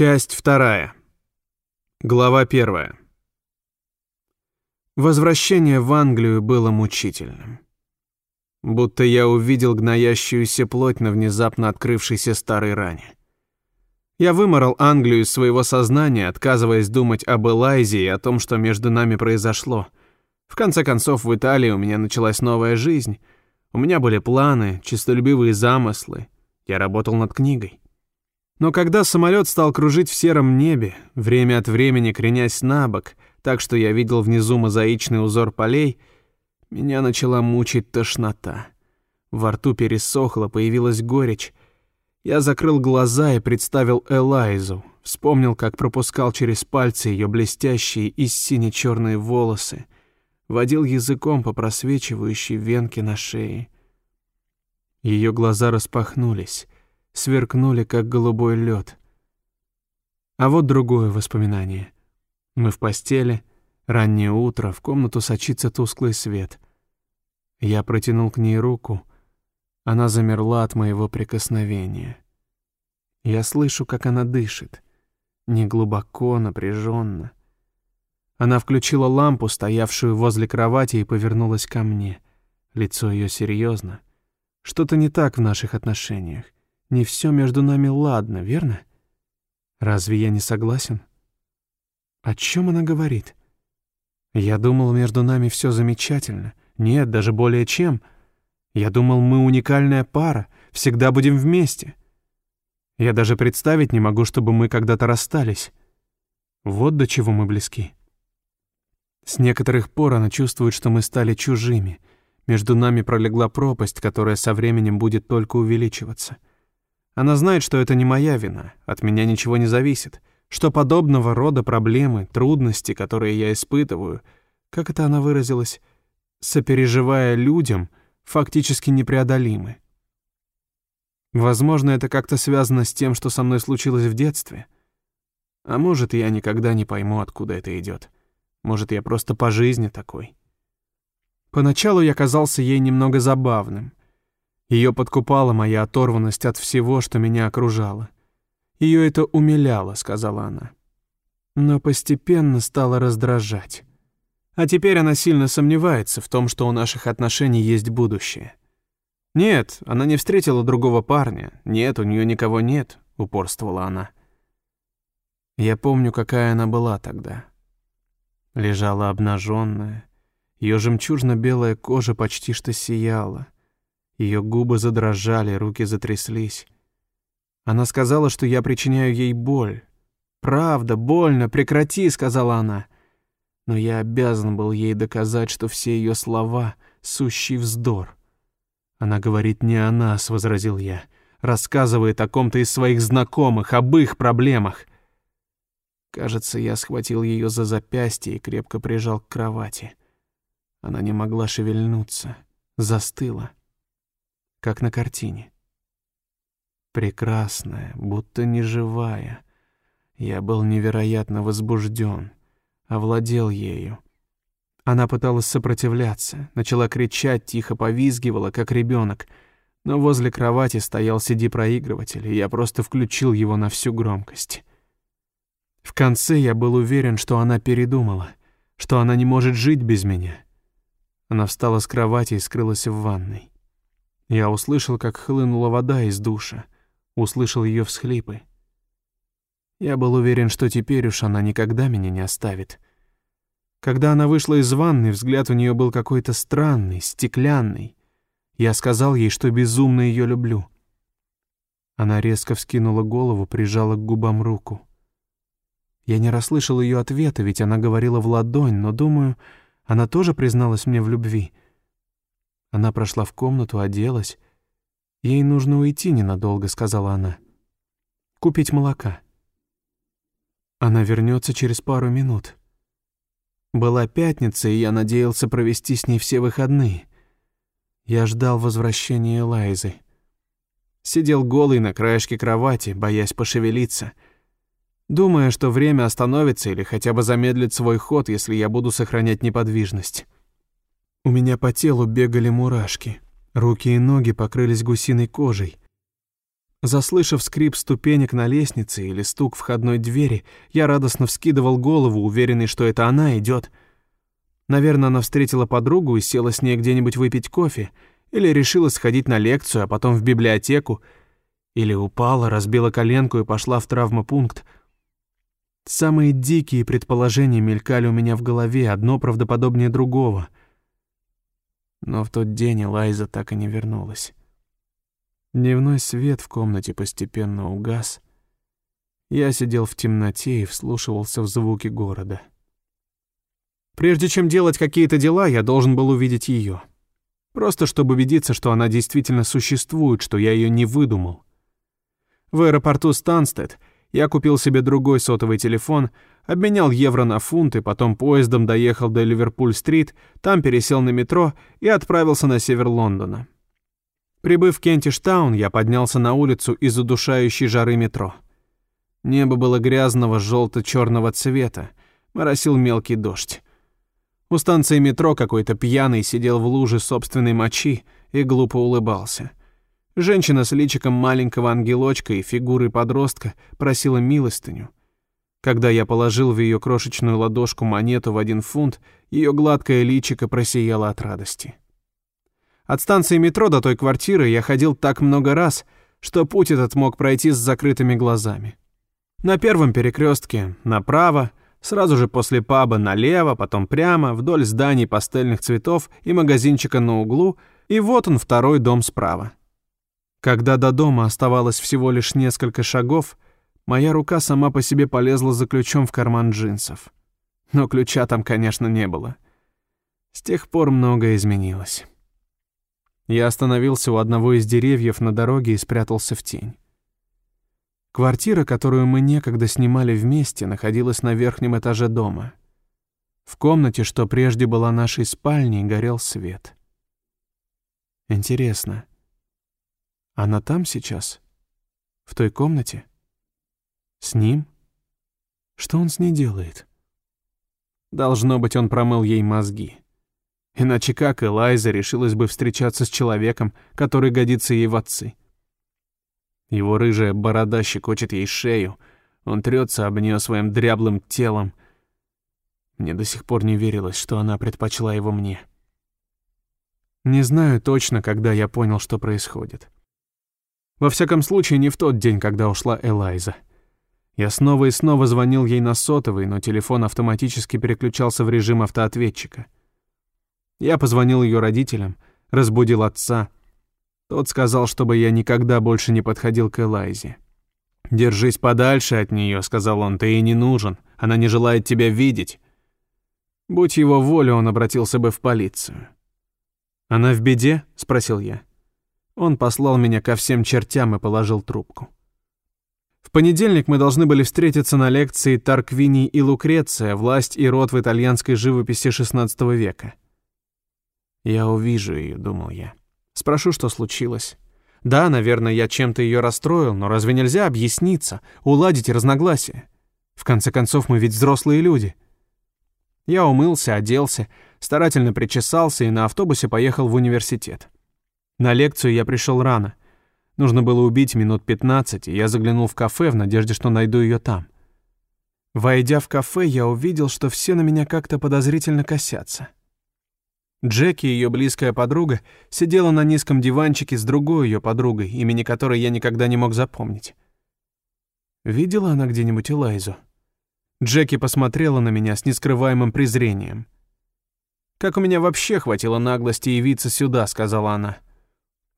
Часть вторая. Глава первая. Возвращение в Англию было мучительным. Будто я увидел гноящуюся плоть на внезапно открывшейся старой ране. Я выморал Англию из своего сознания, отказываясь думать об Элайзе и о том, что между нами произошло. В конце концов, в Италии у меня началась новая жизнь. У меня были планы, честолюбивые замыслы. Я работал над книгой. Но когда самолет стал кружить в сером небе, время от времени кренясь на бок, так что я видел внизу мозаичный узор полей, меня начала мучить тошнота. Во рту пересохло, появилась горечь. Я закрыл глаза и представил Элайзу, вспомнил, как пропускал через пальцы ее блестящие и сине-черные волосы, водил языком по просвечивающей венке на шее. Ее глаза распахнулись — сверкнули, как голубой лед. А вот другое воспоминание. Мы в постели, раннее утро, в комнату сочится тусклый свет. Я протянул к ней руку, она замерла от моего прикосновения. Я слышу, как она дышит, не глубоко, напряженно. Она включила лампу, стоявшую возле кровати, и повернулась ко мне. Лицо ее серьезно. Что-то не так в наших отношениях. Не все между нами ладно, верно? Разве я не согласен? О чем она говорит? Я думал, между нами все замечательно. Нет, даже более чем. Я думал, мы уникальная пара, всегда будем вместе. Я даже представить не могу, чтобы мы когда-то расстались. Вот до чего мы близки. С некоторых пор она чувствует, что мы стали чужими. Между нами пролегла пропасть, которая со временем будет только увеличиваться — она знает, что это не моя вина, от меня ничего не зависит, что подобного рода проблемы, трудности, которые я испытываю, как это она выразилась, сопереживая людям, фактически непреодолимы. Возможно, это как-то связано с тем, что со мной случилось в детстве. А может, я никогда не пойму, откуда это идет. Может, я просто по жизни такой. Поначалу я казался ей немного забавным — ее подкупала моя оторванность от всего, что меня окружало. Ее это умиляло, сказала она. Но постепенно стало раздражать. А теперь она сильно сомневается в том, что у наших отношений есть будущее. Нет, она не встретила другого парня. Нет, у нее никого нет, упорствовала она. Я помню, какая она была тогда. Лежала обнаженная, ее жемчужно-белая кожа почти что сияла. Ее губы задрожали, руки затряслись. Она сказала, что я причиняю ей боль. «Правда, больно, прекрати», — сказала она. Но я обязан был ей доказать, что все ее слова — сущий вздор. Она говорит не о нас, — возразил я. Рассказывает о ком-то из своих знакомых, об их проблемах. Кажется, я схватил ее за запястье и крепко прижал к кровати. Она не могла шевельнуться, застыла как на картине. Прекрасная, будто неживая. Я был невероятно возбужден, овладел ею. Она пыталась сопротивляться, начала кричать, тихо повизгивала, как ребенок, но возле кровати стоял CD-проигрыватель, и я просто включил его на всю громкость. В конце я был уверен, что она передумала, что она не может жить без меня. Она встала с кровати и скрылась в ванной. Я услышал, как хлынула вода из душа, услышал ее всхлипы. Я был уверен, что теперь уж она никогда меня не оставит. Когда она вышла из ванны, взгляд у нее был какой-то странный, стеклянный. Я сказал ей, что безумно ее люблю. Она резко вскинула голову, прижала к губам руку. Я не расслышал ее ответа, ведь она говорила в ладонь, но, думаю, она тоже призналась мне в любви — она прошла в комнату, оделась. «Ей нужно уйти ненадолго», — сказала она. «Купить молока». Она вернется через пару минут. Была пятница, и я надеялся провести с ней все выходные. Я ждал возвращения Лайзы. Сидел голый на краешке кровати, боясь пошевелиться, думая, что время остановится или хотя бы замедлит свой ход, если я буду сохранять неподвижность. У меня по телу бегали мурашки. Руки и ноги покрылись гусиной кожей. Заслышав скрип ступенек на лестнице или стук входной двери, я радостно вскидывал голову, уверенный, что это она идет. Наверное, она встретила подругу и села с ней где-нибудь выпить кофе, или решила сходить на лекцию, а потом в библиотеку, или упала, разбила коленку и пошла в травмопункт. Самые дикие предположения мелькали у меня в голове, одно правдоподобнее другого. Но в тот день Элайза так и не вернулась. Дневной свет в комнате постепенно угас. Я сидел в темноте и вслушивался в звуки города. Прежде чем делать какие-то дела, я должен был увидеть ее. Просто чтобы убедиться, что она действительно существует, что я ее не выдумал. В аэропорту Станстед я купил себе другой сотовый телефон, обменял евро на фунты, потом поездом доехал до Ливерпуль-стрит, там пересел на метро и отправился на север Лондона. Прибыв в Кентиштаун, я поднялся на улицу из удушающей жары метро. Небо было грязного желто-черного цвета, моросил мелкий дождь. У станции метро какой-то пьяный сидел в луже собственной мочи и глупо улыбался. Женщина с личиком маленького ангелочка и фигурой подростка просила милостыню. Когда я положил в ее крошечную ладошку монету в один фунт, ее гладкое личико просияло от радости. От станции метро до той квартиры я ходил так много раз, что путь этот мог пройти с закрытыми глазами. На первом перекрестке направо, сразу же после паба налево, потом прямо, вдоль зданий пастельных цветов и магазинчика на углу, и вот он второй дом справа. Когда до дома оставалось всего лишь несколько шагов, моя рука сама по себе полезла за ключом в карман джинсов. Но ключа там, конечно, не было. С тех пор многое изменилось. Я остановился у одного из деревьев на дороге и спрятался в тень. Квартира, которую мы некогда снимали вместе, находилась на верхнем этаже дома. В комнате, что прежде была нашей спальней, горел свет. Интересно, она там сейчас? В той комнате? С ним? Что он с ней делает? Должно быть, он промыл ей мозги. Иначе как Элайза решилась бы встречаться с человеком, который годится ей в отцы? Его рыжая борода щекочет ей шею, он трется об нее своим дряблым телом. Мне до сих пор не верилось, что она предпочла его мне. Не знаю точно, когда я понял, что происходит. Во всяком случае, не в тот день, когда ушла Элайза. Я снова и снова звонил ей на сотовый, но телефон автоматически переключался в режим автоответчика — я позвонил ее родителям, разбудил отца. Тот сказал, чтобы я никогда больше не подходил к Элайзе. «Держись подальше от нее», — сказал он, — «ты ей не нужен, она не желает тебя видеть». Будь его воля, он обратился бы в полицию. «Она в беде?» — спросил я. Он послал меня ко всем чертям и положил трубку. В понедельник мы должны были встретиться на лекции Тарквини и Лукреция «Власть и род в итальянской живописи XVI века». «Я увижу ее», — думал я. «Спрошу, что случилось». Да, наверное, я чем-то ее расстроил, но разве нельзя объясниться, уладить разногласия? В конце концов, мы ведь взрослые люди. Я умылся, оделся, старательно причесался и на автобусе поехал в университет. На лекцию я пришел рано. Нужно было убить минут 15, и я заглянул в кафе в надежде, что найду ее там. Войдя в кафе, я увидел, что все на меня как-то подозрительно косятся. Джеки, ее близкая подруга, сидела на низком диванчике с другой ее подругой, имени которой я никогда не мог запомнить. Видела она где-нибудь Элайзу? Джеки посмотрела на меня с нескрываемым презрением. «Как у меня вообще хватило наглости явиться сюда», — сказала она.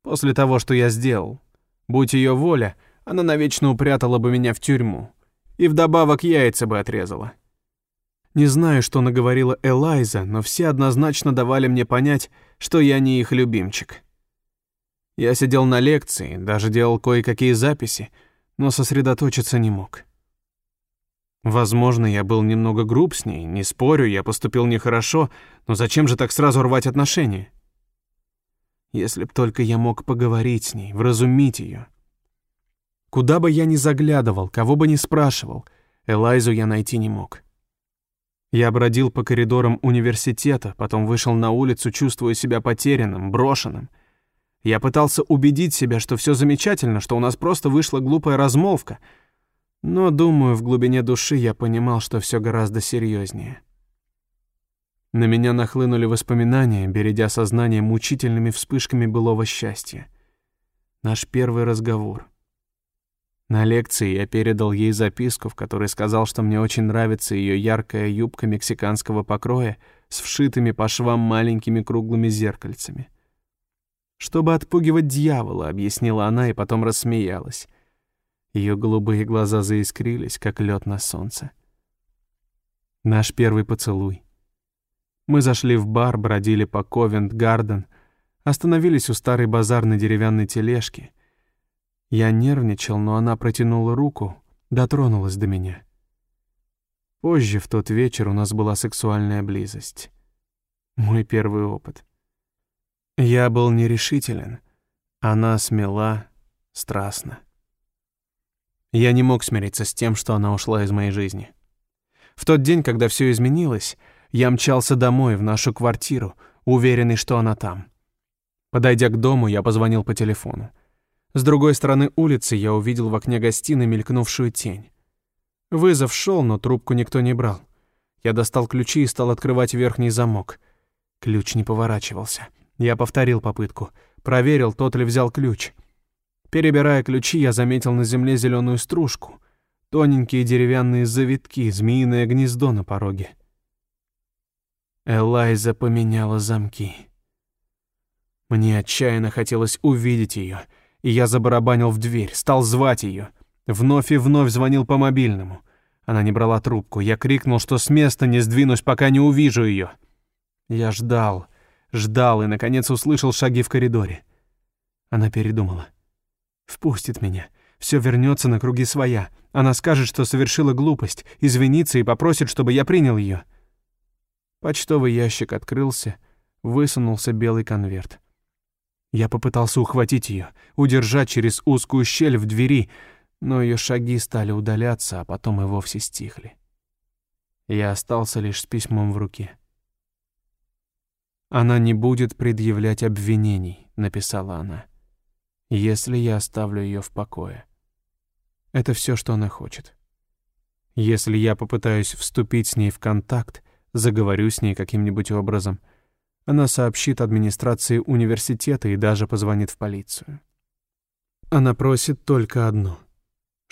«После того, что я сделал. Будь ее воля, она навечно упрятала бы меня в тюрьму. И вдобавок яйца бы отрезала. Не знаю, что наговорила Элайза, но все однозначно давали мне понять, что я не их любимчик. Я сидел на лекции, даже делал кое-какие записи, но сосредоточиться не мог. Возможно, я был немного груб с ней, не спорю, я поступил нехорошо, но зачем же так сразу рвать отношения? Если б только я мог поговорить с ней, вразумить ее. Куда бы я ни заглядывал, кого бы ни спрашивал, Элайзу я найти не мог. Я бродил по коридорам университета, потом вышел на улицу, чувствуя себя потерянным, брошенным. Я пытался убедить себя, что все замечательно, что у нас просто вышла глупая размолвка. Но, думаю, в глубине души я понимал, что все гораздо серьезнее. На меня нахлынули воспоминания, бередя сознание мучительными вспышками былого счастья. Наш первый разговор. На лекции я передал ей записку, в которой сказал, что мне очень нравится ее яркая юбка мексиканского покроя с вшитыми по швам маленькими круглыми зеркальцами. «Чтобы отпугивать дьявола», — объяснила она и потом рассмеялась. Ее голубые глаза заискрились, как лед на солнце. Наш первый поцелуй. Мы зашли в бар, бродили по Ковент-Гарден, остановились у старой базарной деревянной тележки. Я нервничал, но она протянула руку, дотронулась до меня. Позже, в тот вечер, у нас была сексуальная близость. Мой первый опыт. Я был нерешителен. Она смела, страстна. Я не мог смириться с тем, что она ушла из моей жизни. В тот день, когда все изменилось, я мчался домой, в нашу квартиру, уверенный, что она там. Подойдя к дому, я позвонил по телефону. С другой стороны улицы я увидел в окне гостиной мелькнувшую тень. Вызов шел, но трубку никто не брал. Я достал ключи и стал открывать верхний замок. Ключ не поворачивался. Я повторил попытку. Проверил, тот ли взял ключ. Перебирая ключи, я заметил на земле зеленую стружку. Тоненькие деревянные завитки, змеиное гнездо на пороге. Элайза поменяла замки. Мне отчаянно хотелось увидеть ее, и я забарабанил в дверь, стал звать ее. Вновь и вновь звонил по мобильному. Она не брала трубку. Я крикнул, что с места не сдвинусь, пока не увижу ее. Я ждал, ждал и, наконец, услышал шаги в коридоре. Она передумала. Впустит меня. Все вернется на круги своя. Она скажет, что совершила глупость, извинится и попросит, чтобы я принял ее. Почтовый ящик открылся, высунулся белый конверт. Я попытался ухватить ее, удержать через узкую щель в двери, но ее шаги стали удаляться, а потом и вовсе стихли. Я остался лишь с письмом в руке. «Она не будет предъявлять обвинений», — написала она, «если я оставлю ее в покое. Это все, что она хочет. Если я попытаюсь вступить с ней в контакт, заговорю с ней каким-нибудь образом. Она сообщит администрации университета и даже позвонит в полицию. Она просит только одно —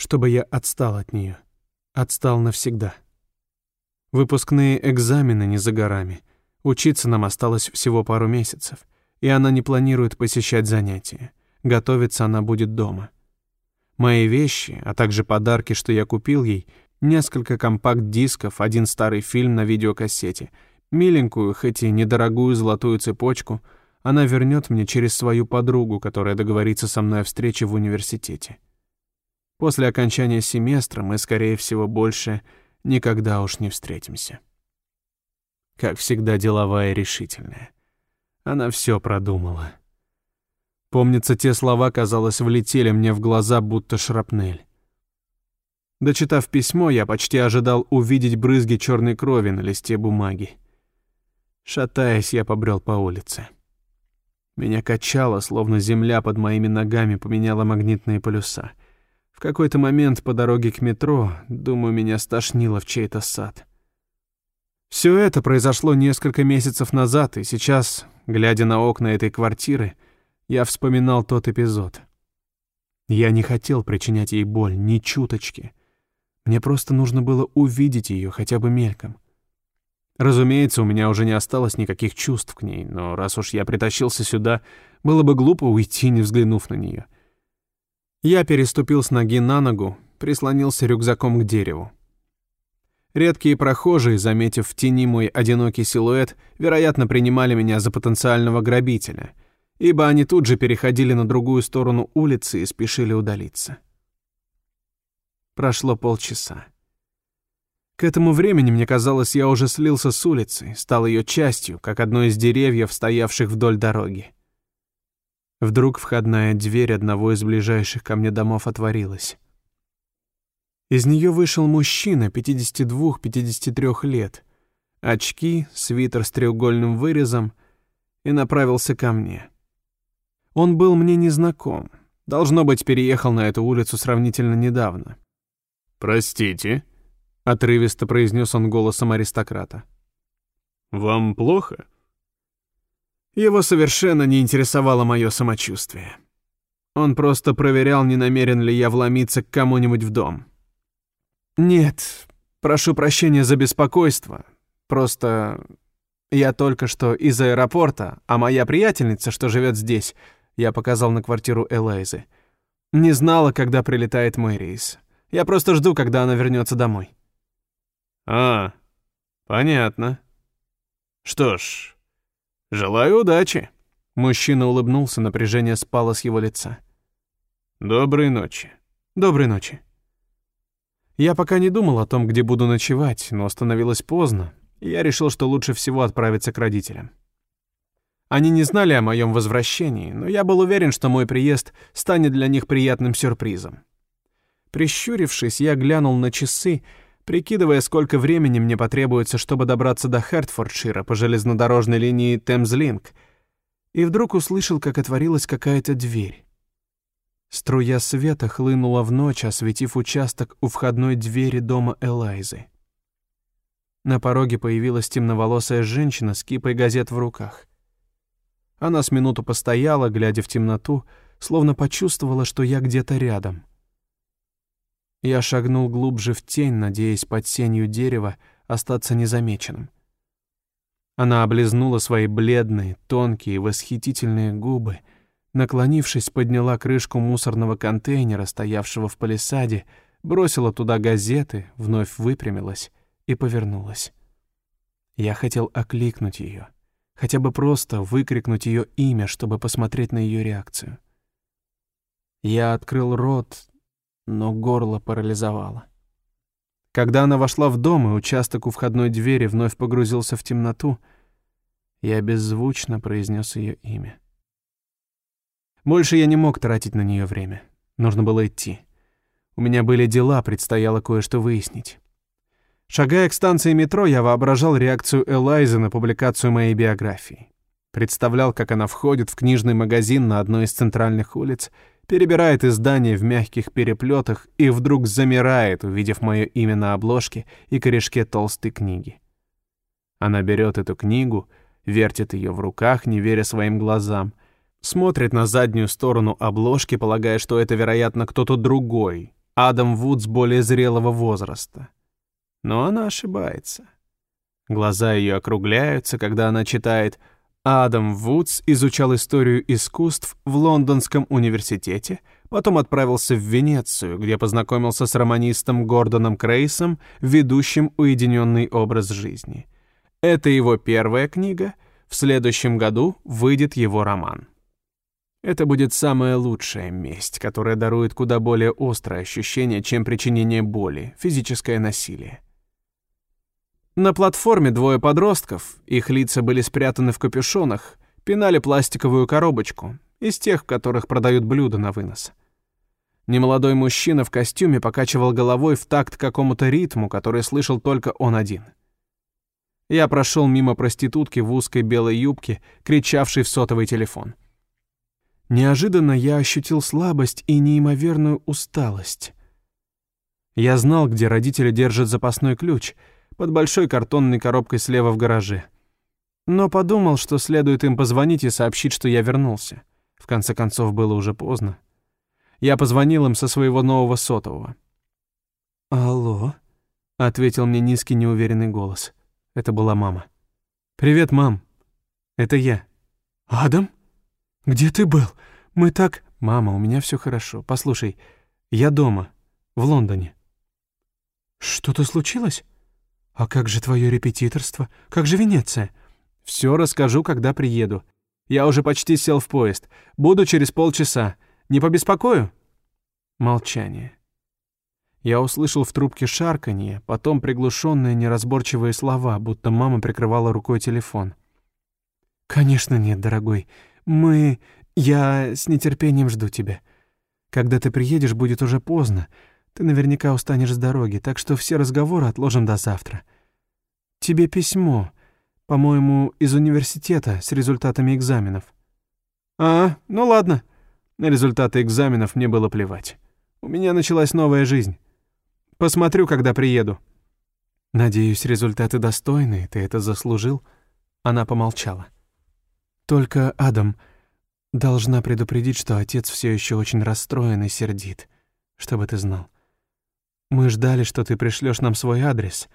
чтобы я отстал от нее, отстал навсегда. Выпускные экзамены не за горами. Учиться нам осталось всего пару месяцев, и она не планирует посещать занятия. Готовиться она будет дома. Мои вещи, а также подарки, что я купил ей, несколько компакт-дисков, один старый фильм на видеокассете, миленькую, хоть и недорогую золотую цепочку она вернет мне через свою подругу, которая договорится со мной о встрече в университете. После окончания семестра мы, скорее всего, больше никогда уж не встретимся. Как всегда, деловая и решительная. Она все продумала. Помнится, те слова, казалось, влетели мне в глаза, будто шрапнель. Дочитав письмо, я почти ожидал увидеть брызги черной крови на листе бумаги. Шатаясь, я побрел по улице. Меня качало, словно земля под моими ногами поменяла магнитные полюса. В какой-то момент по дороге к метро, думаю, меня стошнило в чей-то сад. Все это произошло несколько месяцев назад, и сейчас, глядя на окна этой квартиры, я вспоминал тот эпизод. Я не хотел причинять ей боль, ни чуточки — мне просто нужно было увидеть ее хотя бы мельком. Разумеется, у меня уже не осталось никаких чувств к ней, но раз уж я притащился сюда, было бы глупо уйти, не взглянув на нее. Я переступил с ноги на ногу, прислонился рюкзаком к дереву. Редкие прохожие, заметив в тени мой одинокий силуэт, вероятно, принимали меня за потенциального грабителя, ибо они тут же переходили на другую сторону улицы и спешили удалиться. Прошло полчаса. К этому времени, мне казалось, я уже слился с улицы, стал ее частью, как одно из деревьев, стоявших вдоль дороги. Вдруг входная дверь одного из ближайших ко мне домов отворилась. Из нее вышел мужчина 52-53 лет, очки, свитер с треугольным вырезом, и направился ко мне. Он был мне незнаком. Должно быть, переехал на эту улицу сравнительно недавно. «Простите», — отрывисто произнес он голосом аристократа. «Вам плохо?» Его совершенно не интересовало мое самочувствие. Он просто проверял, не намерен ли я вломиться к кому-нибудь в дом. «Нет, прошу прощения за беспокойство. Просто я только что из аэропорта, а моя приятельница, что живет здесь, я показал на квартиру Элайзы, не знала, когда прилетает мой рейс. Я просто жду, когда она вернется домой». «А, понятно. Что ж, желаю удачи». Мужчина улыбнулся, напряжение спало с его лица. «Доброй ночи». «Доброй ночи». Я пока не думал о том, где буду ночевать, но становилось поздно, и я решил, что лучше всего отправиться к родителям. Они не знали о моем возвращении, но я был уверен, что мой приезд станет для них приятным сюрпризом. Прищурившись, я глянул на часы, прикидывая, сколько времени мне потребуется, чтобы добраться до Хертфордшира по железнодорожной линии Темзлинк, и вдруг услышал, как отворилась какая-то дверь. Струя света хлынула в ночь, осветив участок у входной двери дома Элайзы. На пороге появилась темноволосая женщина с кипой газет в руках. Она с минуту постояла, глядя в темноту, словно почувствовала, что я где-то рядом. Я шагнул глубже в тень, надеясь под сенью дерева остаться незамеченным. Она облизнула свои бледные, тонкие, восхитительные губы — Наклонившись, подняла крышку мусорного контейнера, стоявшего в палисаде, бросила туда газеты, вновь выпрямилась и повернулась. Я хотел окликнуть ее, хотя бы просто выкрикнуть ее имя, чтобы посмотреть на ее реакцию. Я открыл рот, но горло парализовало. Когда она вошла в дом, и участок у входной двери вновь погрузился в темноту, я беззвучно произнес ее имя. Больше я не мог тратить на нее время. Нужно было идти. У меня были дела, предстояло кое-что выяснить. Шагая к станции метро, я воображал реакцию Элайзы на публикацию моей биографии. Представлял, как она входит в книжный магазин на одной из центральных улиц, перебирает издания в мягких переплетах и вдруг замирает, увидев мое имя на обложке и корешке толстой книги. Она берет эту книгу, вертит ее в руках, не веря своим глазам, Смотрит на заднюю сторону обложки, полагая, что это, вероятно, кто-то другой, Адам Вудс более зрелого возраста. Но она ошибается. Глаза ее округляются, когда она читает «Адам Вудс изучал историю искусств в Лондонском университете, потом отправился в Венецию, где познакомился с романистом Гордоном Крейсом, ведущим уединенный образ жизни. Это его первая книга, в следующем году выйдет его роман. Это будет самая лучшая месть, которая дарует куда более острое ощущение, чем причинение боли, физическое насилие. На платформе двое подростков, их лица были спрятаны в капюшонах, пинали пластиковую коробочку, из тех, которых продают блюда на вынос. Немолодой мужчина в костюме покачивал головой в такт какому-то ритму, который слышал только он один. Я прошел мимо проститутки в узкой белой юбке, кричавшей в сотовый телефон. Неожиданно я ощутил слабость и неимоверную усталость. Я знал, где родители держат запасной ключ, под большой картонной коробкой слева в гараже. Но подумал, что следует им позвонить и сообщить, что я вернулся. В конце концов, было уже поздно. Я позвонил им со своего нового сотового. «Алло», — ответил мне низкий неуверенный голос. Это была мама. «Привет, мам. Это я». «Адам?» «Где ты был? Мы так...» «Мама, у меня все хорошо. Послушай, я дома, в Лондоне». «Что-то случилось? А как же твое репетиторство? Как же Венеция?» «Все расскажу, когда приеду. Я уже почти сел в поезд. Буду через полчаса. Не побеспокою?» Молчание. Я услышал в трубке шарканье, потом приглушенные неразборчивые слова, будто мама прикрывала рукой телефон. «Конечно нет, дорогой. Мы... Я с нетерпением жду тебя. Когда ты приедешь, будет уже поздно. Ты наверняка устанешь с дороги, так что все разговоры отложим до завтра. Тебе письмо, по-моему, из университета с результатами экзаменов. А, ну ладно. На результаты экзаменов мне было плевать. У меня началась новая жизнь. Посмотрю, когда приеду. Надеюсь, результаты достойные, ты это заслужил. Она помолчала. Только, Адам, должна предупредить, что отец все еще очень расстроен и сердит, чтобы ты знал. Мы ждали, что ты пришлешь нам свой адрес.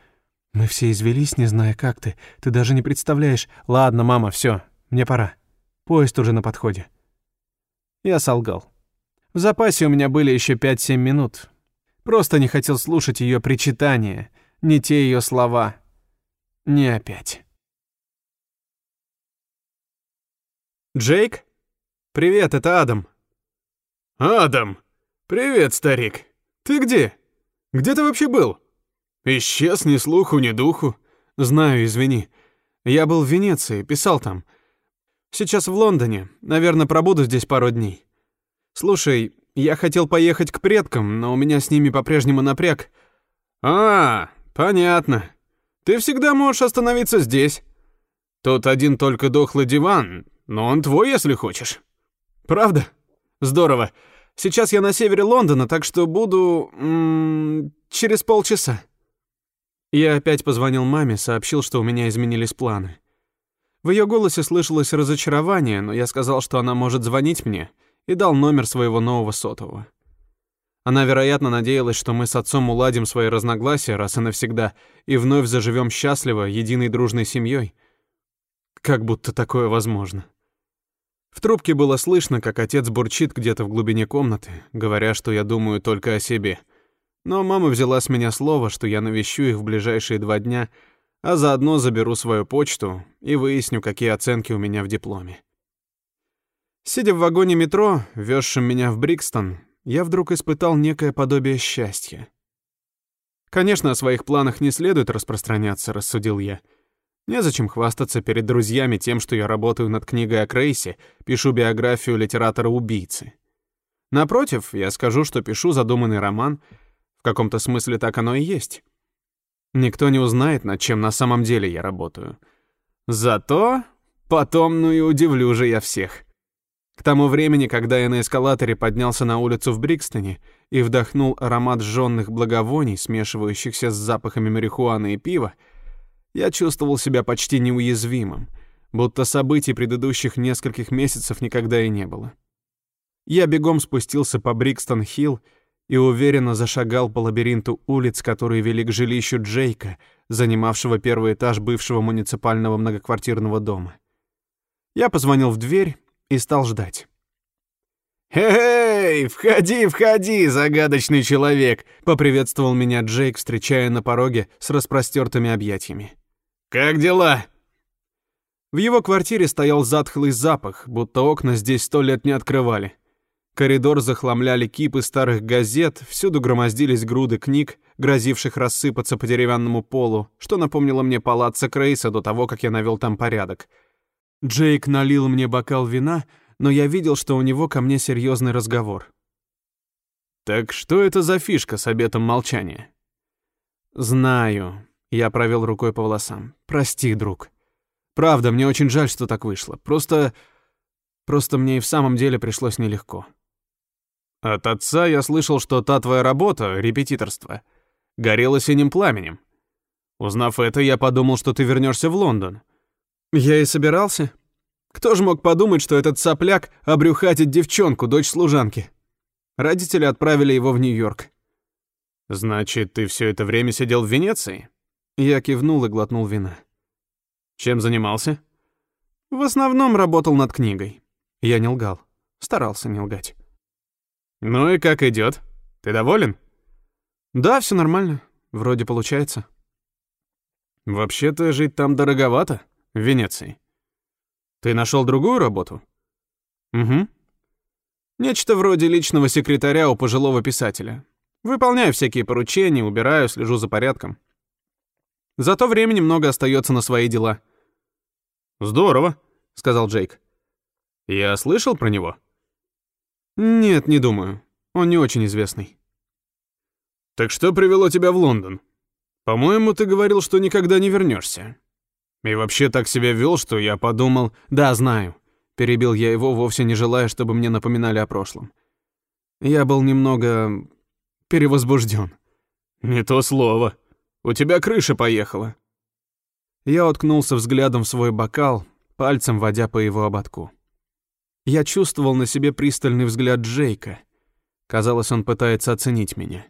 Мы все извелись, не зная, как ты. Ты даже не представляешь. Ладно, мама, все, мне пора. Поезд уже на подходе. Я солгал. В запасе у меня были еще 5-7 минут. Просто не хотел слушать ее причитания, не те ее слова. Не опять. «Джейк? Привет, это Адам». «Адам! Привет, старик! Ты где? Где ты вообще был? Исчез ни слуху, ни духу». «Знаю, извини. Я был в Венеции, писал там. Сейчас в Лондоне. Наверное, пробуду здесь пару дней. Слушай, я хотел поехать к предкам, но у меня с ними по-прежнему напряг». «А, понятно. Ты всегда можешь остановиться здесь. Тут один только дохлый диван, но он твой, если хочешь. Правда? Здорово. Сейчас я на севере Лондона, так что буду... М -м, через полчаса. Я опять позвонил маме, сообщил, что у меня изменились планы. В ее голосе слышалось разочарование, но я сказал, что она может звонить мне, и дал номер своего нового сотового. Она, вероятно, надеялась, что мы с отцом уладим свои разногласия раз и навсегда и вновь заживем счастливо, единой дружной семьей. Как будто такое возможно. В трубке было слышно, как отец бурчит где-то в глубине комнаты, говоря, что я думаю только о себе. Но мама взяла с меня слово, что я навещу их в ближайшие два дня, а заодно заберу свою почту и выясню, какие оценки у меня в дипломе. Сидя в вагоне метро, везшем меня в Брикстон, я вдруг испытал некое подобие счастья. Конечно, о своих планах не следует распространяться, рассудил я. Незачем хвастаться перед друзьями тем, что я работаю над книгой о Крейсе, пишу биографию литератора-убийцы. Напротив, я скажу, что пишу задуманный роман. В каком-то смысле так оно и есть. Никто не узнает, над чем на самом деле я работаю. Зато потом, ну и удивлю же я всех. К тому времени, когда я на эскалаторе поднялся на улицу в Брикстоне и вдохнул аромат жжённых благовоний, смешивающихся с запахами марихуаны и пива, я чувствовал себя почти неуязвимым, будто событий предыдущих нескольких месяцев никогда и не было. Я бегом спустился по Брикстон-Хилл и уверенно зашагал по лабиринту улиц, которые вели к жилищу Джейка, занимавшего первый этаж бывшего муниципального многоквартирного дома. Я позвонил в дверь и стал ждать. «Эй, входи, входи, загадочный человек!» — поприветствовал меня Джейк, встречая на пороге с распростертыми объятиями. «Как дела?» В его квартире стоял затхлый запах, будто окна здесь сто лет не открывали. Коридор захламляли кипы старых газет, всюду громоздились груды книг, грозивших рассыпаться по деревянному полу, что напомнило мне палаццо Крейса до того, как я навел там порядок. Джейк налил мне бокал вина, но я видел, что у него ко мне серьезный разговор. «Так что это за фишка с обетом молчания?» «Знаю», я провел рукой по волосам. «Прости, друг. Правда, мне очень жаль, что так вышло. Просто... Просто мне и в самом деле пришлось нелегко». «От отца я слышал, что та твоя работа, репетиторство, горела синим пламенем. Узнав это, я подумал, что ты вернешься в Лондон». «Я и собирался. Кто же мог подумать, что этот сопляк обрюхатит девчонку, дочь служанки?» Родители отправили его в Нью-Йорк. «Значит, ты все это время сидел в Венеции?» Я кивнул и глотнул вина. Чем занимался? В основном работал над книгой. Я не лгал. Старался не лгать. Ну и как идет? Ты доволен? Да, все нормально. Вроде получается. Вообще-то жить там дороговато, в Венеции. Ты нашел другую работу? Угу. Нечто вроде личного секретаря у пожилого писателя. Выполняю всякие поручения, убираю, слежу за порядком. Зато времени много остается на свои дела. Здорово, сказал Джейк. Я слышал про него. Нет, не думаю. Он не очень известный. Так что привело тебя в Лондон? По-моему, ты говорил, что никогда не вернешься. И вообще так себя вел, что я подумал... Да, знаю. Перебил я его, вовсе не желая, чтобы мне напоминали о прошлом. Я был немного перевозбужден. «Не то слово. У тебя крыша поехала». Я уткнулся взглядом в свой бокал, пальцем водя по его ободку. Я чувствовал на себе пристальный взгляд Джейка. Казалось, он пытается оценить меня.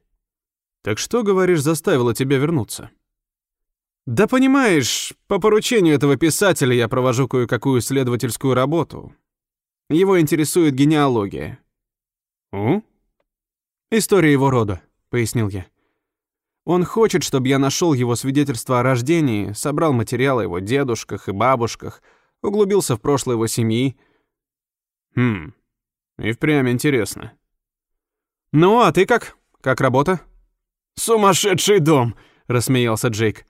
«Так что, говоришь, заставило тебя вернуться?» «Да понимаешь, по поручению этого писателя я провожу кое-какую исследовательскую работу. Его интересует генеалогия». «У?» «История его рода», — пояснил я. Он хочет, чтобы я нашел его свидетельство о рождении, собрал материалы о его дедушках и бабушках, углубился в прошлое его семьи. Хм, и впрямь интересно. «Ну, а ты как? Как работа?» «Сумасшедший дом!» — рассмеялся Джейк.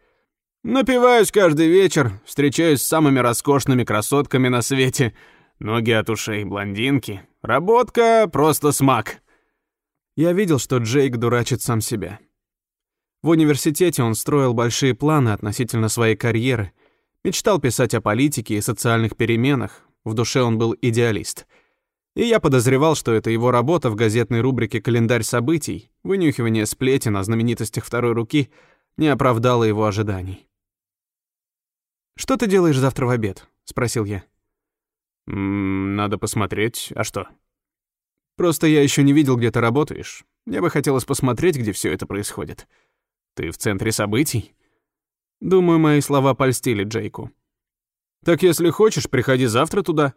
«Напиваюсь каждый вечер, встречаюсь с самыми роскошными красотками на свете. Ноги от ушей, блондинки. Работка — просто смак». Я видел, что Джейк дурачит сам себя. В университете он строил большие планы относительно своей карьеры, мечтал писать о политике и социальных переменах, в душе он был идеалист. И я подозревал, что это его работа в газетной рубрике «Календарь событий», вынюхивание сплетен о знаменитостях второй руки, не оправдало его ожиданий. «Что ты делаешь завтра в обед?» — спросил я. «М -м, «Надо посмотреть. А что?» «Просто я еще не видел, где ты работаешь. Мне бы хотелось посмотреть, где все это происходит. Ты в центре событий?» Думаю, мои слова польстили Джейку. «Так если хочешь, приходи завтра туда.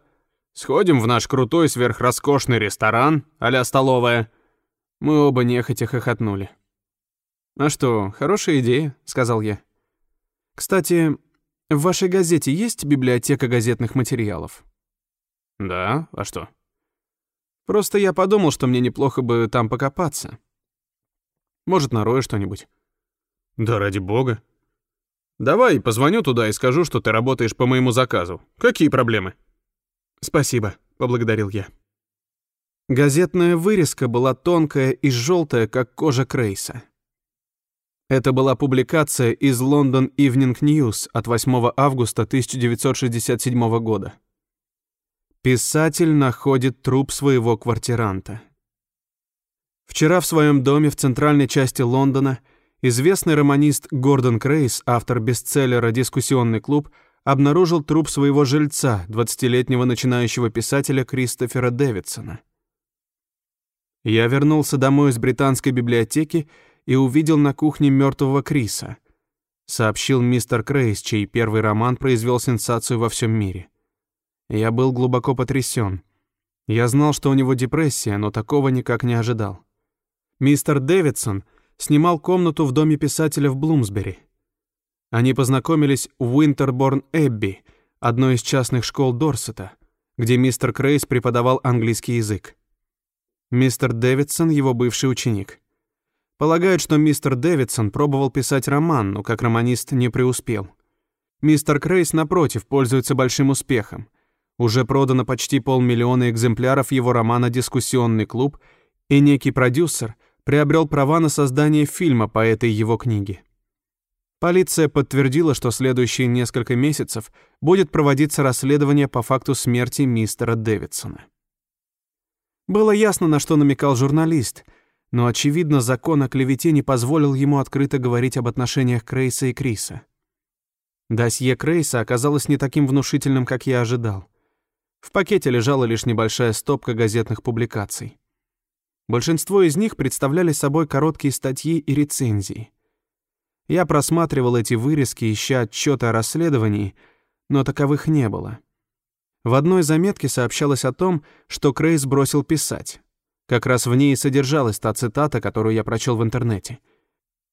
Сходим в наш крутой сверхроскошный ресторан а столовая». Мы оба нехотя хохотнули. «А что, хорошая идея», — сказал я. «Кстати, в вашей газете есть библиотека газетных материалов?» «Да, а что?» «Просто я подумал, что мне неплохо бы там покопаться. Может, нарою что-нибудь». «Да ради бога. Давай, позвоню туда и скажу, что ты работаешь по моему заказу. Какие проблемы?» «Спасибо», — поблагодарил я. Газетная вырезка была тонкая и желтая, как кожа Крейса. Это была публикация из London Evening News от 8 августа 1967 года. Писатель находит труп своего квартиранта. Вчера в своем доме в центральной части Лондона известный романист Гордон Крейс, автор бестселлера «Дискуссионный клуб», обнаружил труп своего жильца, 20-летнего начинающего писателя Кристофера Дэвидсона. Я вернулся домой из британской библиотеки и увидел на кухне мертвого Криса, сообщил мистер Крейс, чей первый роман произвел сенсацию во всем мире. Я был глубоко потрясен. Я знал, что у него депрессия, но такого никак не ожидал. Мистер Дэвидсон снимал комнату в доме писателя в Блумсбери. Они познакомились в Уинтерборн-Эбби, одной из частных школ Дорсета, где мистер Крейс преподавал английский язык. Мистер Дэвидсон — его бывший ученик. Полагают, что мистер Дэвидсон пробовал писать роман, но как романист не преуспел. Мистер Крейс, напротив, пользуется большим успехом. Уже продано почти полмиллиона экземпляров его романа «Дискуссионный клуб», и некий продюсер приобрел права на создание фильма по этой его книге. Полиция подтвердила, что следующие несколько месяцев будет проводиться расследование по факту смерти мистера Дэвидсона. Было ясно, на что намекал журналист, но, очевидно, закон о клевете не позволил ему открыто говорить об отношениях Крейса и Криса. Досье Крейса оказалось не таким внушительным, как я ожидал. В пакете лежала лишь небольшая стопка газетных публикаций. Большинство из них представляли собой короткие статьи и рецензии — я просматривал эти вырезки, ища отчеты о расследовании, но таковых не было. В одной заметке сообщалось о том, что Крейс бросил писать. Как раз в ней и содержалась та цитата, которую я прочел в интернете.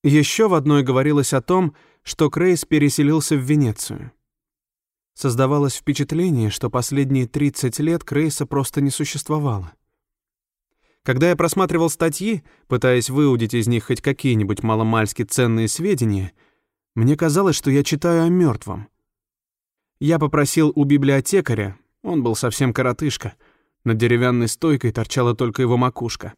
Еще в одной говорилось о том, что Крейс переселился в Венецию. Создавалось впечатление, что последние 30 лет Крейса просто не существовало. Когда я просматривал статьи, пытаясь выудить из них хоть какие-нибудь маломальски ценные сведения, мне казалось, что я читаю о мертвом. Я попросил у библиотекаря, он был совсем коротышка, над деревянной стойкой торчала только его макушка,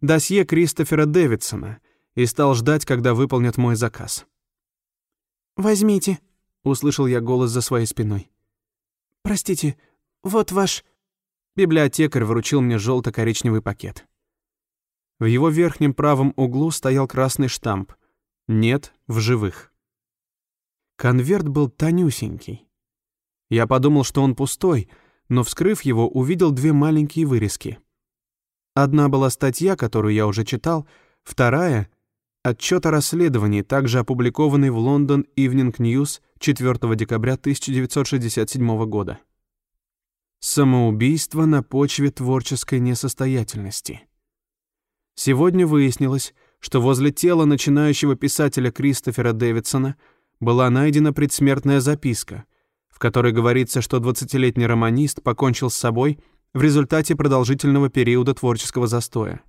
досье Кристофера Дэвидсона и стал ждать, когда выполнят мой заказ. «Возьмите», — услышал я голос за своей спиной. «Простите, вот ваш...» Библиотекарь вручил мне желто коричневый пакет. В его верхнем правом углу стоял красный штамп «Нет в живых». Конверт был тонюсенький. Я подумал, что он пустой, но, вскрыв его, увидел две маленькие вырезки. Одна была статья, которую я уже читал, вторая — отчет о расследовании, также опубликованный в London Evening News 4 декабря 1967 года. Самоубийство на почве творческой несостоятельности. Сегодня выяснилось, что возле тела начинающего писателя Кристофера Дэвидсона была найдена предсмертная записка, в которой говорится, что 20-летний романист покончил с собой в результате продолжительного периода творческого застоя.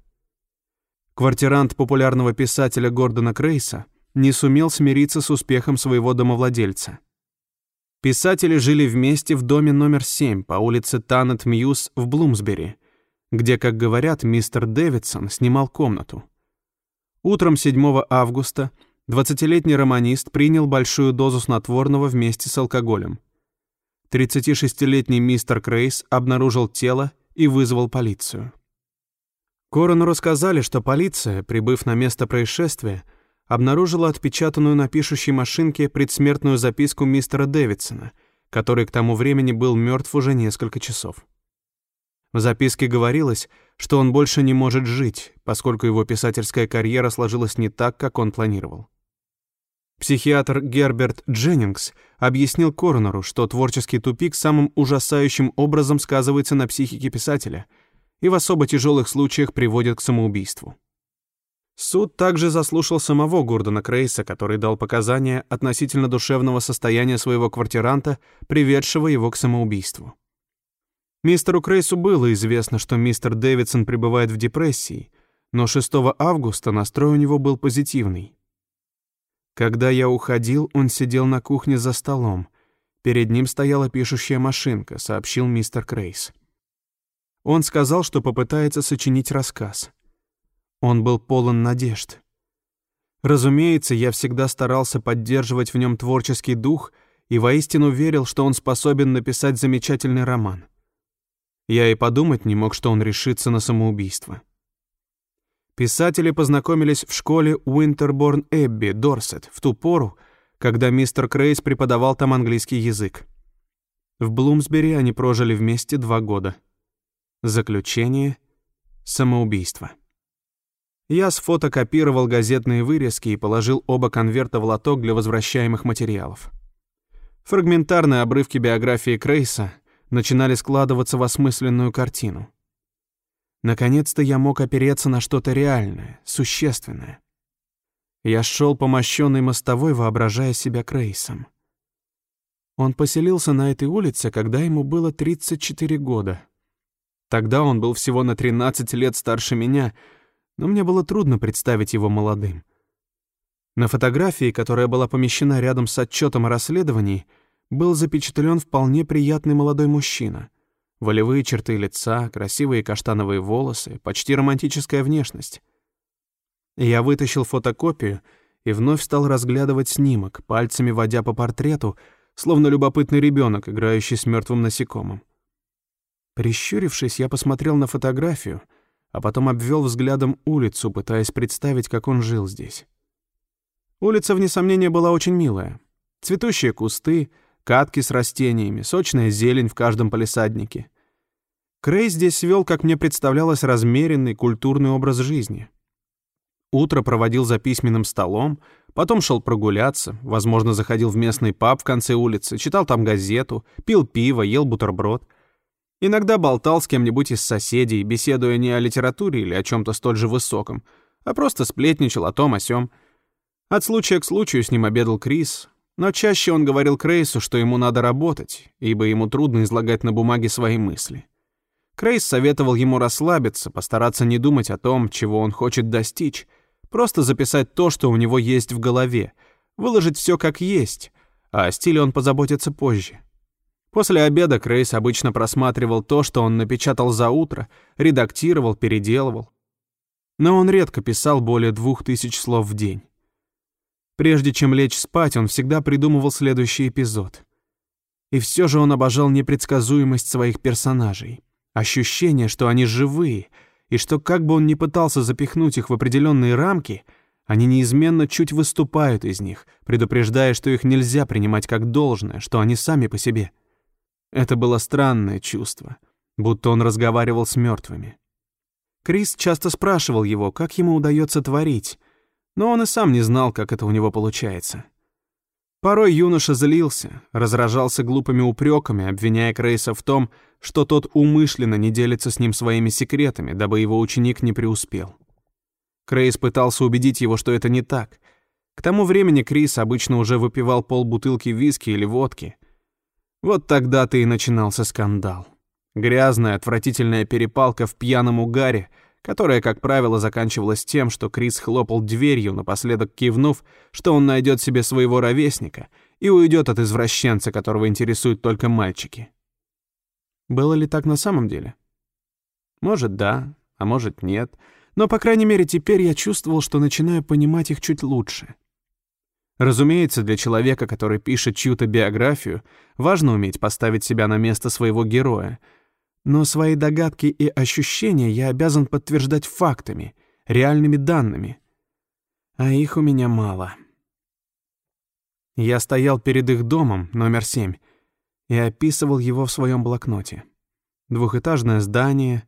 Квартирант популярного писателя Гордона Крейса не сумел смириться с успехом своего домовладельца. Писатели жили вместе в доме номер 7 по улице Танет Мьюз в Блумсбери, где, как говорят, мистер Дэвидсон снимал комнату. Утром 7 августа 20-летний романист принял большую дозу снотворного вместе с алкоголем. 36-летний мистер Крейс обнаружил тело и вызвал полицию. Корону рассказали, что полиция, прибыв на место происшествия, обнаружила отпечатанную на пишущей машинке предсмертную записку мистера Дэвидсона, который к тому времени был мертв уже несколько часов. В записке говорилось, что он больше не может жить, поскольку его писательская карьера сложилась не так, как он планировал. Психиатр Герберт Дженнингс объяснил Коронеру, что творческий тупик самым ужасающим образом сказывается на психике писателя и в особо тяжелых случаях приводит к самоубийству. Суд также заслушал самого Гордона Крейса, который дал показания относительно душевного состояния своего квартиранта, приведшего его к самоубийству. Мистеру Крейсу было известно, что мистер Дэвидсон пребывает в депрессии, но 6 августа настрой у него был позитивный. Когда я уходил, он сидел на кухне за столом. Перед ним стояла пишущая машинка, сообщил мистер Крейс. Он сказал, что попытается сочинить рассказ. Он был полон надежд. Разумеется, я всегда старался поддерживать в нем творческий дух и воистину верил, что он способен написать замечательный роман. Я и подумать не мог, что он решится на самоубийство. Писатели познакомились в школе Уинтерборн Эбби, Дорсет, в ту пору, когда мистер Крейс преподавал там английский язык. В Блумсбери они прожили вместе два года. Заключение — самоубийство. Я сфотокопировал газетные вырезки и положил оба конверта в лоток для возвращаемых материалов. Фрагментарные обрывки биографии Крейса — начинали складываться в осмысленную картину. Наконец-то я мог опереться на что-то реальное, существенное. Я шел по мощенной мостовой, воображая себя Крейсом. Он поселился на этой улице, когда ему было 34 года. Тогда он был всего на 13 лет старше меня, но мне было трудно представить его молодым. На фотографии, которая была помещена рядом с отчетом о расследовании, был запечатлен вполне приятный молодой мужчина. Волевые черты лица, красивые каштановые волосы, почти романтическая внешность. Я вытащил фотокопию и вновь стал разглядывать снимок, пальцами водя по портрету, словно любопытный ребенок, играющий с мертвым насекомым. Прищурившись, я посмотрел на фотографию, а потом обвел взглядом улицу, пытаясь представить, как он жил здесь. Улица, вне сомнения, была очень милая. Цветущие кусты, катки с растениями, сочная зелень в каждом палисаднике. Крей здесь вел, как мне представлялось, размеренный культурный образ жизни. Утро проводил за письменным столом, потом шел прогуляться, возможно, заходил в местный паб в конце улицы, читал там газету, пил пиво, ел бутерброд. Иногда болтал с кем-нибудь из соседей, беседуя не о литературе или о чем-то столь же высоком, а просто сплетничал о том о сём. От случая к случаю с ним обедал Крис, но чаще он говорил Крейсу, что ему надо работать, ибо ему трудно излагать на бумаге свои мысли. Крейс советовал ему расслабиться, постараться не думать о том, чего он хочет достичь, просто записать то, что у него есть в голове, выложить все как есть, а о стиле он позаботится позже. После обеда Крейс обычно просматривал то, что он напечатал за утро, редактировал, переделывал. Но он редко писал более двух тысяч слов в день. Прежде чем лечь спать, он всегда придумывал следующий эпизод. И все же он обожал непредсказуемость своих персонажей. Ощущение, что они живые, и что как бы он ни пытался запихнуть их в определенные рамки, они неизменно чуть выступают из них, предупреждая, что их нельзя принимать как должное, что они сами по себе. Это было странное чувство, будто он разговаривал с мертвыми. Крис часто спрашивал его, как ему удается творить, но он и сам не знал, как это у него получается. Порой юноша злился, разражался глупыми упреками, обвиняя Крейса в том, что тот умышленно не делится с ним своими секретами, дабы его ученик не преуспел. Крейс пытался убедить его, что это не так. К тому времени Крис обычно уже выпивал полбутылки виски или водки. Вот тогда-то и начинался скандал. Грязная, отвратительная перепалка в пьяном угаре, которая, как правило, заканчивалась тем, что Крис хлопал дверью, напоследок кивнув, что он найдет себе своего ровесника и уйдет от извращенца, которого интересуют только мальчики. Было ли так на самом деле? Может, да, а может, нет. Но, по крайней мере, теперь я чувствовал, что начинаю понимать их чуть лучше. Разумеется, для человека, который пишет чью-то биографию, важно уметь поставить себя на место своего героя — но свои догадки и ощущения я обязан подтверждать фактами, реальными данными. А их у меня мало. Я стоял перед их домом, номер семь, и описывал его в своем блокноте. Двухэтажное здание,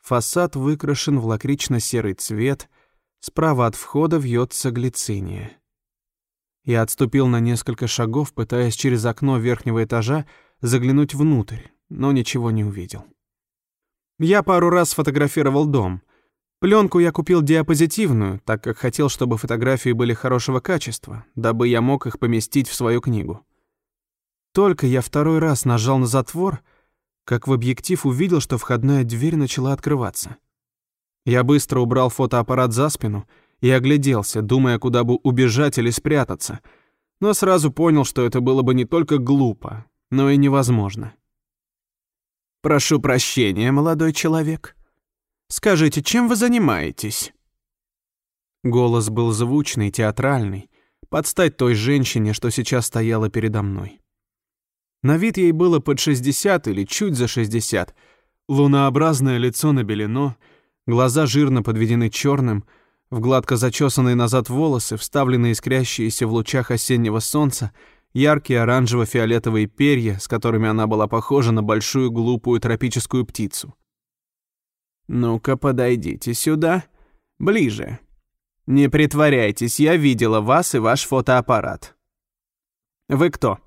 фасад выкрашен в лакрично-серый цвет, справа от входа вьется глициния. Я отступил на несколько шагов, пытаясь через окно верхнего этажа заглянуть внутрь, но ничего не увидел. Я пару раз сфотографировал дом. Пленку я купил диапозитивную, так как хотел, чтобы фотографии были хорошего качества, дабы я мог их поместить в свою книгу. Только я второй раз нажал на затвор, как в объектив увидел, что входная дверь начала открываться. Я быстро убрал фотоаппарат за спину и огляделся, думая, куда бы убежать или спрятаться, но сразу понял, что это было бы не только глупо, но и невозможно. «Прошу прощения, молодой человек. Скажите, чем вы занимаетесь?» Голос был звучный, театральный, под стать той женщине, что сейчас стояла передо мной. На вид ей было под 60 или чуть за 60, лунообразное лицо набелено, глаза жирно подведены черным, в гладко зачесанные назад волосы, вставленные искрящиеся в лучах осеннего солнца, яркие оранжево-фиолетовые перья, с которыми она была похожа на большую глупую тропическую птицу. «Ну-ка, подойдите сюда. Ближе. Не притворяйтесь, я видела вас и ваш фотоаппарат. Вы кто?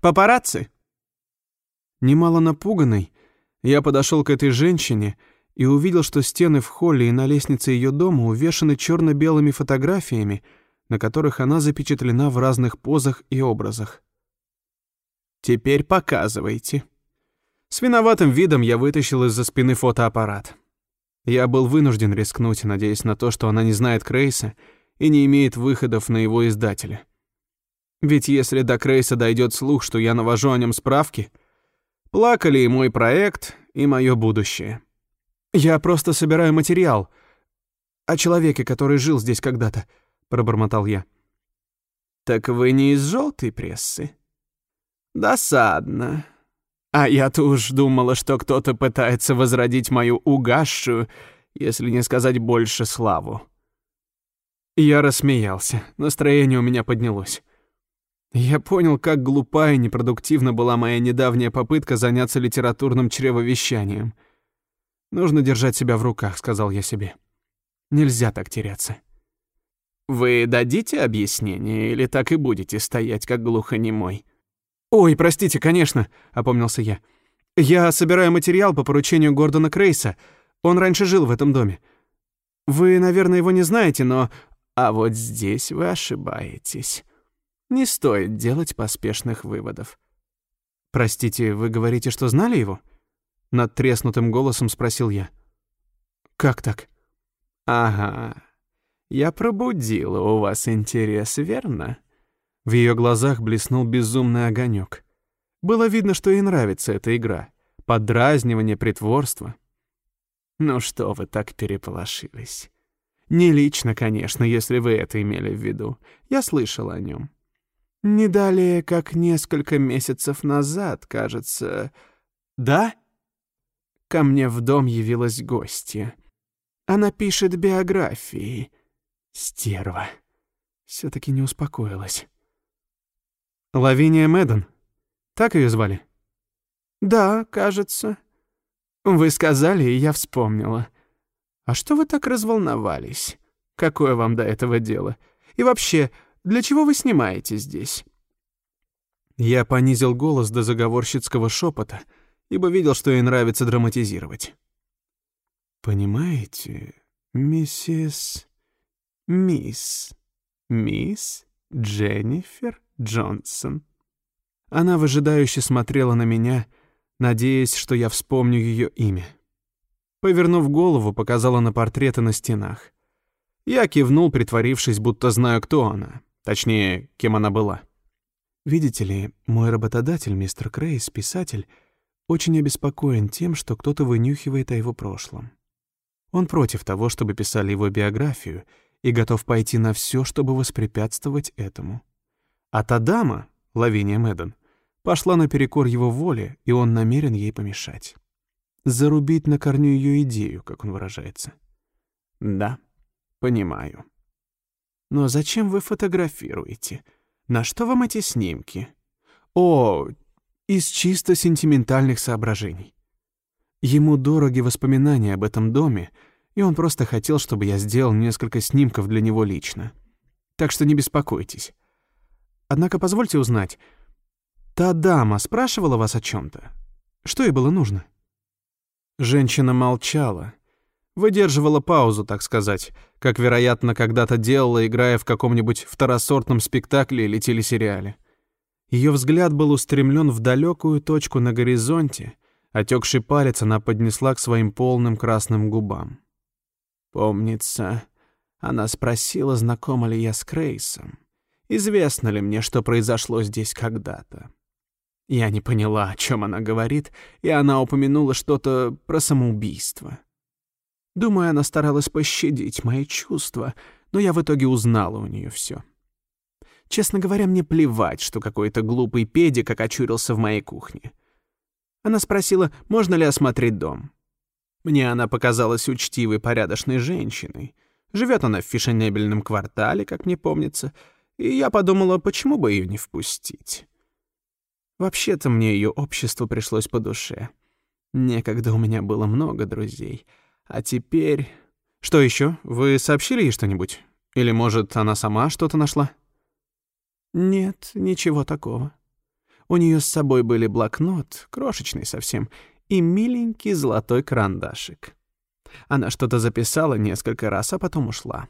Папарацци?» Немало напуганный, я подошел к этой женщине и увидел, что стены в холле и на лестнице ее дома увешаны черно-белыми фотографиями — на которых она запечатлена в разных позах и образах. «Теперь показывайте». С виноватым видом я вытащил из-за спины фотоаппарат. Я был вынужден рискнуть, надеясь на то, что она не знает Крейса и не имеет выходов на его издателя. Ведь если до Крейса дойдет слух, что я навожу о нем справки, плакали и мой проект, и мое будущее. Я просто собираю материал о человеке, который жил здесь когда-то, — пробормотал я. «Так вы не из желтой прессы?» «Досадно. А я-то уж думала, что кто-то пытается возродить мою угасшую, если не сказать больше, славу». Я рассмеялся. Настроение у меня поднялось. Я понял, как глупа и непродуктивна была моя недавняя попытка заняться литературным чревовещанием. «Нужно держать себя в руках», — сказал я себе. «Нельзя так теряться». Вы дадите объяснение или так и будете стоять как глухонемой? Ой, простите, конечно, опомнился я. Я собираю материал по поручению Гордона Крейса. Он раньше жил в этом доме. Вы, наверное, его не знаете, но а вот здесь вы ошибаетесь. Не стоит делать поспешных выводов. Простите, вы говорите, что знали его? Над треснутым голосом спросил я. Как так? Ага. Я пробудила у вас интерес, верно?» В ее глазах блеснул безумный огонек. Было видно, что ей нравится эта игра. Подразнивание, притворство. «Ну что вы так переполошились?» «Не лично, конечно, если вы это имели в виду. Я слышал о нем. Не далее, как несколько месяцев назад, кажется. Да? Ко мне в дом явилась гостья. Она пишет биографии. Стерва. все таки не успокоилась. Лавиния Мэдден. Так ее звали? Да, кажется. Вы сказали, и я вспомнила. А что вы так разволновались? Какое вам до этого дело? И вообще, для чего вы снимаете здесь?» Я понизил голос до заговорщицкого шепота, ибо видел, что ей нравится драматизировать. «Понимаете, миссис... мисс... мисс Дженнифер Джонсон». Она выжидающе смотрела на меня, надеясь, что я вспомню ее имя. Повернув голову, показала на портреты на стенах. Я кивнул, притворившись, будто знаю, кто она. Точнее, кем она была. Видите ли, мой работодатель, мистер Крейс, писатель, очень обеспокоен тем, что кто-то вынюхивает о его прошлом. Он против того, чтобы писали его биографию, и готов пойти на все, чтобы воспрепятствовать этому. А та дама, Лавиния Мэдден, пошла наперекор его воле, и он намерен ей помешать. Зарубить на корню ее идею, как он выражается. Да, понимаю. Но зачем вы фотографируете? На что вам эти снимки? О, из чисто сентиментальных соображений. Ему дороги воспоминания об этом доме, и он просто хотел, чтобы я сделал несколько снимков для него лично. Так что не беспокойтесь. Однако позвольте узнать, та дама спрашивала вас о чем то Что ей было нужно?» Женщина молчала, выдерживала паузу, так сказать, как, вероятно, когда-то делала, играя в каком-нибудь второсортном спектакле или телесериале. Ее взгляд был устремлен в далекую точку на горизонте, отекший палец она поднесла к своим полным красным губам. Помнится, она спросила, знакома ли я с Крейсом, известно ли мне, что произошло здесь когда-то. Я не поняла, о чем она говорит, и она упомянула что-то про самоубийство. Думаю, она старалась пощадить мои чувства, но я в итоге узнала у нее все. Честно говоря, мне плевать, что какой-то глупый педик окочурился в моей кухне. Она спросила, можно ли осмотреть дом. Мне она показалась учтивой, порядочной женщиной. Живет она в фешенебельном квартале, как мне помнится, и я подумала, почему бы ее не впустить. Вообще-то мне ее общество пришлось по душе. Некогда у меня было много друзей — а теперь... Что еще? Вы сообщили ей что-нибудь? Или, может, она сама что-то нашла? Нет, ничего такого. У нее с собой были блокнот, крошечный совсем, и миленький золотой карандашик. Она что-то записала несколько раз, а потом ушла.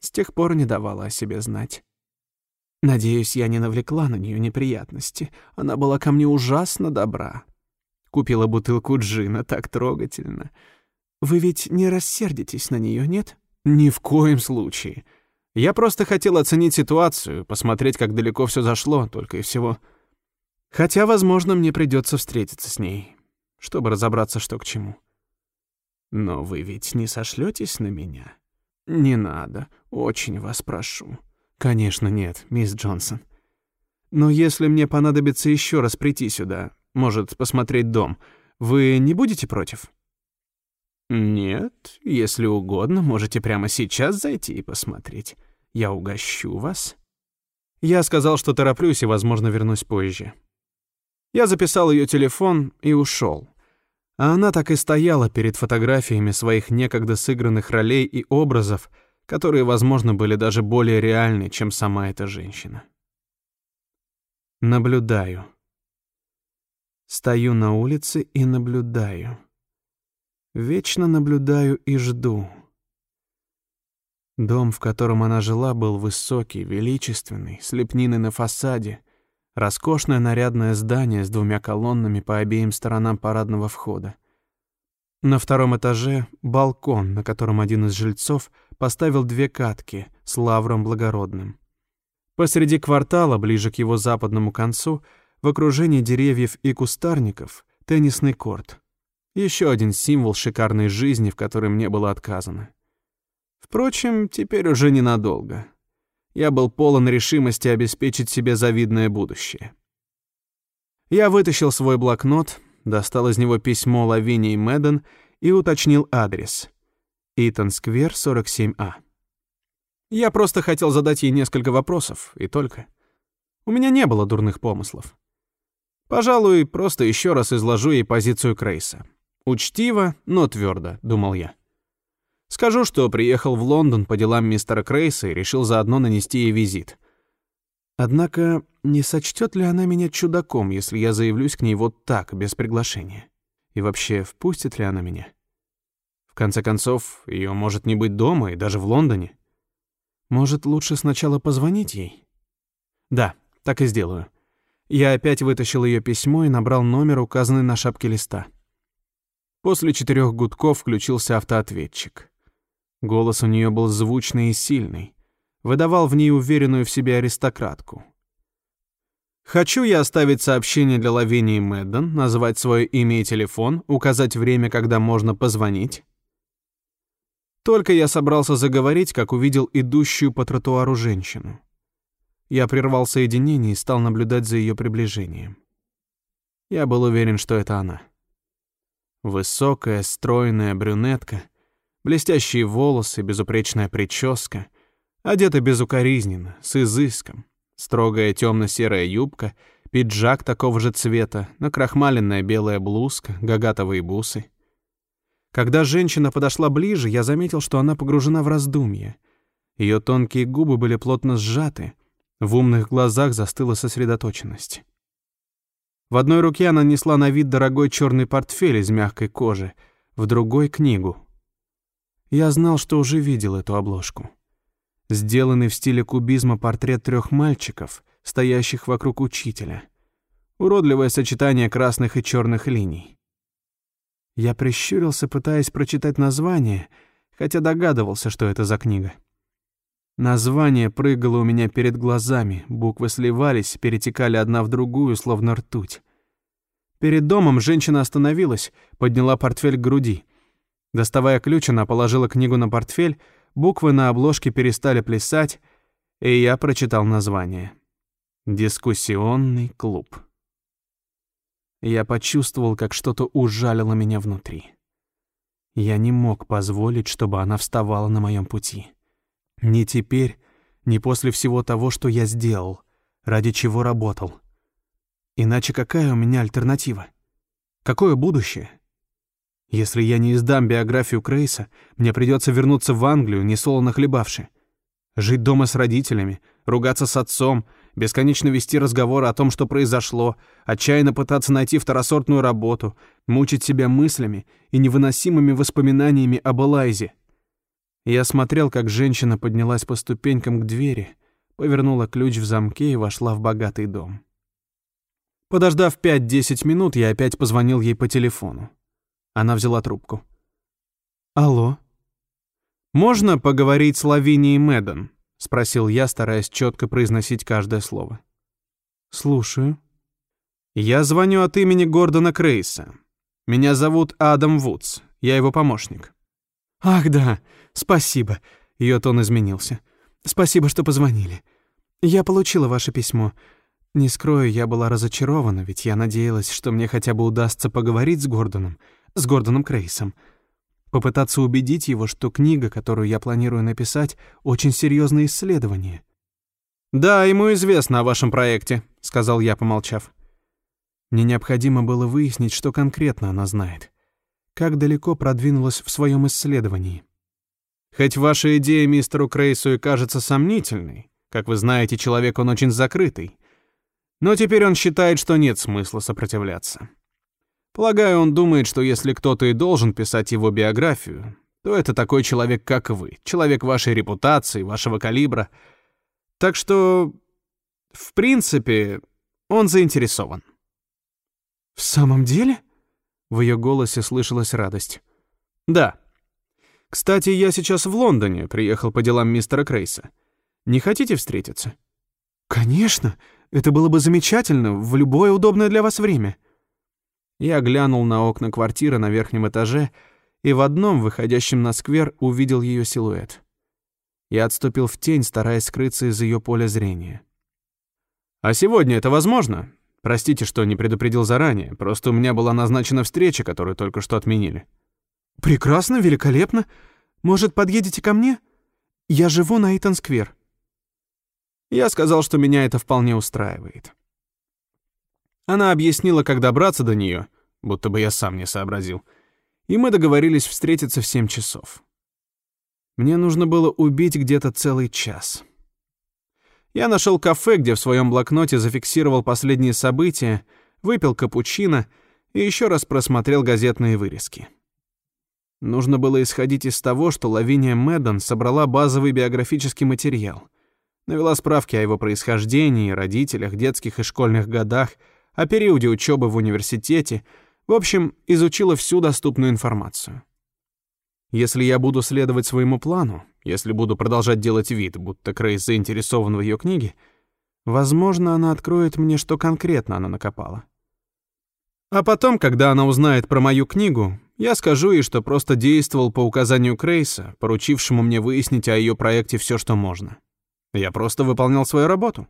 С тех пор не давала о себе знать. Надеюсь, я не навлекла на нее неприятности. Она была ко мне ужасно добра. Купила бутылку джина, так трогательно — вы ведь не рассердитесь на нее, нет? Ни в коем случае. Я просто хотел оценить ситуацию, посмотреть, как далеко все зашло, только и всего. Хотя, возможно, мне придется встретиться с ней, чтобы разобраться, что к чему. Но вы ведь не сошлетесь на меня? Не надо, очень вас прошу. Конечно, нет, мисс Джонсон. Но если мне понадобится еще раз прийти сюда, может, посмотреть дом, вы не будете против? «Нет, если угодно, можете прямо сейчас зайти и посмотреть. Я угощу вас». Я сказал, что тороплюсь и, возможно, вернусь позже. Я записал ее телефон и ушел. А она так и стояла перед фотографиями своих некогда сыгранных ролей и образов, которые, возможно, были даже более реальны, чем сама эта женщина. Наблюдаю. Стою на улице и наблюдаю. Вечно наблюдаю и жду. Дом, в котором она жила, был высокий, величественный, с лепниной на фасаде, роскошное нарядное здание с двумя колоннами по обеим сторонам парадного входа. На втором этаже — балкон, на котором один из жильцов поставил две катки с лавром благородным. Посреди квартала, ближе к его западному концу, в окружении деревьев и кустарников — теннисный корт — еще один символ шикарной жизни, в которой мне было отказано. Впрочем, теперь уже ненадолго. Я был полон решимости обеспечить себе завидное будущее. Я вытащил свой блокнот, достал из него письмо Лавинии Мэдден и уточнил адрес. Итан-сквер, 47А. Я просто хотел задать ей несколько вопросов, и только. У меня не было дурных помыслов. Пожалуй, просто еще раз изложу ей позицию Крейса. Учтиво, но твердо, думал я. Скажу, что приехал в Лондон по делам мистера Крейса и решил заодно нанести ей визит. Однако, не сочтет ли она меня чудаком, если я заявлюсь к ней вот так, без приглашения? И вообще, впустит ли она меня? В конце концов, ее может не быть дома и даже в Лондоне. Может, лучше сначала позвонить ей? Да, так и сделаю. Я опять вытащил ее письмо и набрал номер, указанный на шапке листа. После четырех гудков включился автоответчик. Голос у нее был звучный и сильный, выдавал в ней уверенную в себе аристократку. Хочу я оставить сообщение для Лавинии Мэдден, назвать свое имя и телефон, указать время, когда можно позвонить. Только я собрался заговорить, как увидел идущую по тротуару женщину. Я прервал соединение и стал наблюдать за ее приближением. Я был уверен, что это она. Высокая, стройная брюнетка, блестящие волосы, безупречная прическа, одета безукоризненно, с изыском, строгая темно-серая юбка, пиджак такого же цвета, накрахмаленная белая блузка, гагатовые бусы. Когда женщина подошла ближе, я заметил, что она погружена в раздумье. Ее тонкие губы были плотно сжаты — в умных глазах застыла сосредоточенность. В одной руке она несла на вид дорогой черный портфель из мягкой кожи, в другой — книгу. Я знал, что уже видел эту обложку. Сделанный в стиле кубизма портрет трех мальчиков, стоящих вокруг учителя. Уродливое сочетание красных и черных линий. Я прищурился, пытаясь прочитать название, хотя догадывался, что это за книга. Название прыгало у меня перед глазами, буквы сливались, перетекали одна в другую, словно ртуть. Перед домом женщина остановилась, подняла портфель к груди. Доставая ключ, она положила книгу на портфель, буквы на обложке перестали плясать, и я прочитал название. «Дискуссионный клуб». Я почувствовал, как что-то ужалило меня внутри. Я не мог позволить, чтобы она вставала на моем пути. Не теперь, не после всего того, что я сделал, ради чего работал. Иначе какая у меня альтернатива? Какое будущее? Если я не издам биографию Крейса, мне придется вернуться в Англию, несолоно хлебавши. Жить дома с родителями, ругаться с отцом, бесконечно вести разговоры о том, что произошло, отчаянно пытаться найти второсортную работу, мучить себя мыслями и невыносимыми воспоминаниями об Элайзе — я смотрел, как женщина поднялась по ступенькам к двери, повернула ключ в замке и вошла в богатый дом. Подождав 5-10 минут, я опять позвонил ей по телефону. Она взяла трубку. «Алло?» «Можно поговорить с Лавинией Мэдден?» — спросил я, стараясь четко произносить каждое слово. «Слушаю». «Я звоню от имени Гордона Крейса. Меня зовут Адам Вудс, я его помощник». «Ах, да, спасибо», — ее тон изменился. «Спасибо, что позвонили. Я получила ваше письмо. Не скрою, я была разочарована, ведь я надеялась, что мне хотя бы удастся поговорить с Гордоном, с Гордоном Крейсом. Попытаться убедить его, что книга, которую я планирую написать, очень серьезное исследование». «Да, ему известно о вашем проекте», — сказал я, помолчав. Мне необходимо было выяснить, что конкретно она знает как далеко продвинулась в своем исследовании. Хоть ваша идея мистеру Крейсу и кажется сомнительной, как вы знаете, человек он очень закрытый, но теперь он считает, что нет смысла сопротивляться. Полагаю, он думает, что если кто-то и должен писать его биографию, то это такой человек, как вы, человек вашей репутации, вашего калибра. Так что, в принципе, он заинтересован. «В самом деле?» В ее голосе слышалась радость. «Да. Кстати, я сейчас в Лондоне, приехал по делам мистера Крейса. Не хотите встретиться?» «Конечно. Это было бы замечательно, в любое удобное для вас время». Я глянул на окна квартиры на верхнем этаже и в одном, выходящем на сквер, увидел ее силуэт. Я отступил в тень, стараясь скрыться из ее поля зрения. «А сегодня это возможно? Простите, что не предупредил заранее, просто у меня была назначена встреча, которую только что отменили». «Прекрасно, великолепно. Может, подъедете ко мне? Я живу на Итан-сквер». Я сказал, что меня это вполне устраивает. Она объяснила, как добраться до нее, будто бы я сам не сообразил, и мы договорились встретиться в семь часов. Мне нужно было убить где-то целый час. Я нашел кафе, где в своем блокноте зафиксировал последние события, выпил капучино и еще раз просмотрел газетные вырезки. Нужно было исходить из того, что Лавиния Мэддон собрала базовый биографический материал, навела справки о его происхождении, родителях, детских и школьных годах, о периоде учебы в университете, в общем, изучила всю доступную информацию. Если я буду следовать своему плану, если буду продолжать делать вид, будто Крейс заинтересован в ее книге, возможно, она откроет мне, что конкретно она накопала. А потом, когда она узнает про мою книгу, я скажу ей, что просто действовал по указанию Крейса, поручившему мне выяснить о ее проекте все, что можно. Я просто выполнял свою работу.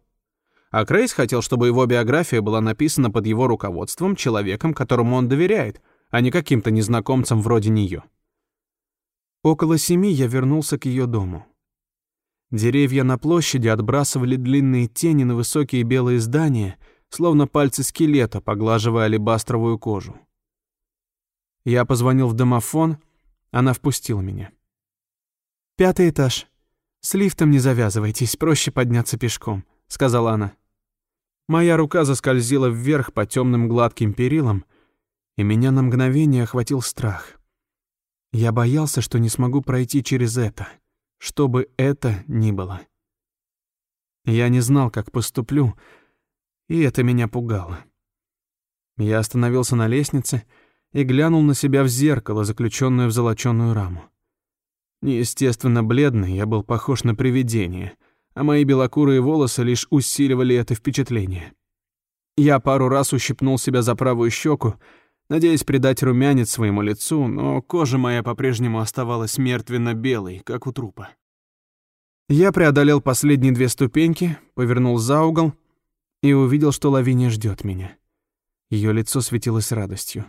А Крейс хотел, чтобы его биография была написана под его руководством человеком, которому он доверяет, а не каким-то незнакомцем вроде нее. Около семи я вернулся к ее дому. Деревья на площади отбрасывали длинные тени на высокие белые здания, словно пальцы скелета, поглаживая алебастровую кожу. Я позвонил в домофон, она впустила меня. «Пятый этаж. С лифтом не завязывайтесь, проще подняться пешком», — сказала она. Моя рука заскользила вверх по темным гладким перилам, и меня на мгновение охватил страх. Я боялся, что не смогу пройти через это, что бы это ни было. Я не знал, как поступлю, и это меня пугало. Я остановился на лестнице и глянул на себя в зеркало, заключенное в золочёную раму. Неестественно бледный, я был похож на привидение, а мои белокурые волосы лишь усиливали это впечатление. Я пару раз ущипнул себя за правую щеку, надеясь придать румянец своему лицу, но кожа моя по-прежнему оставалась мертвенно-белой, как у трупа. Я преодолел последние две ступеньки, повернул за угол и увидел, что Лавиния ждет меня. Ее лицо светилось радостью.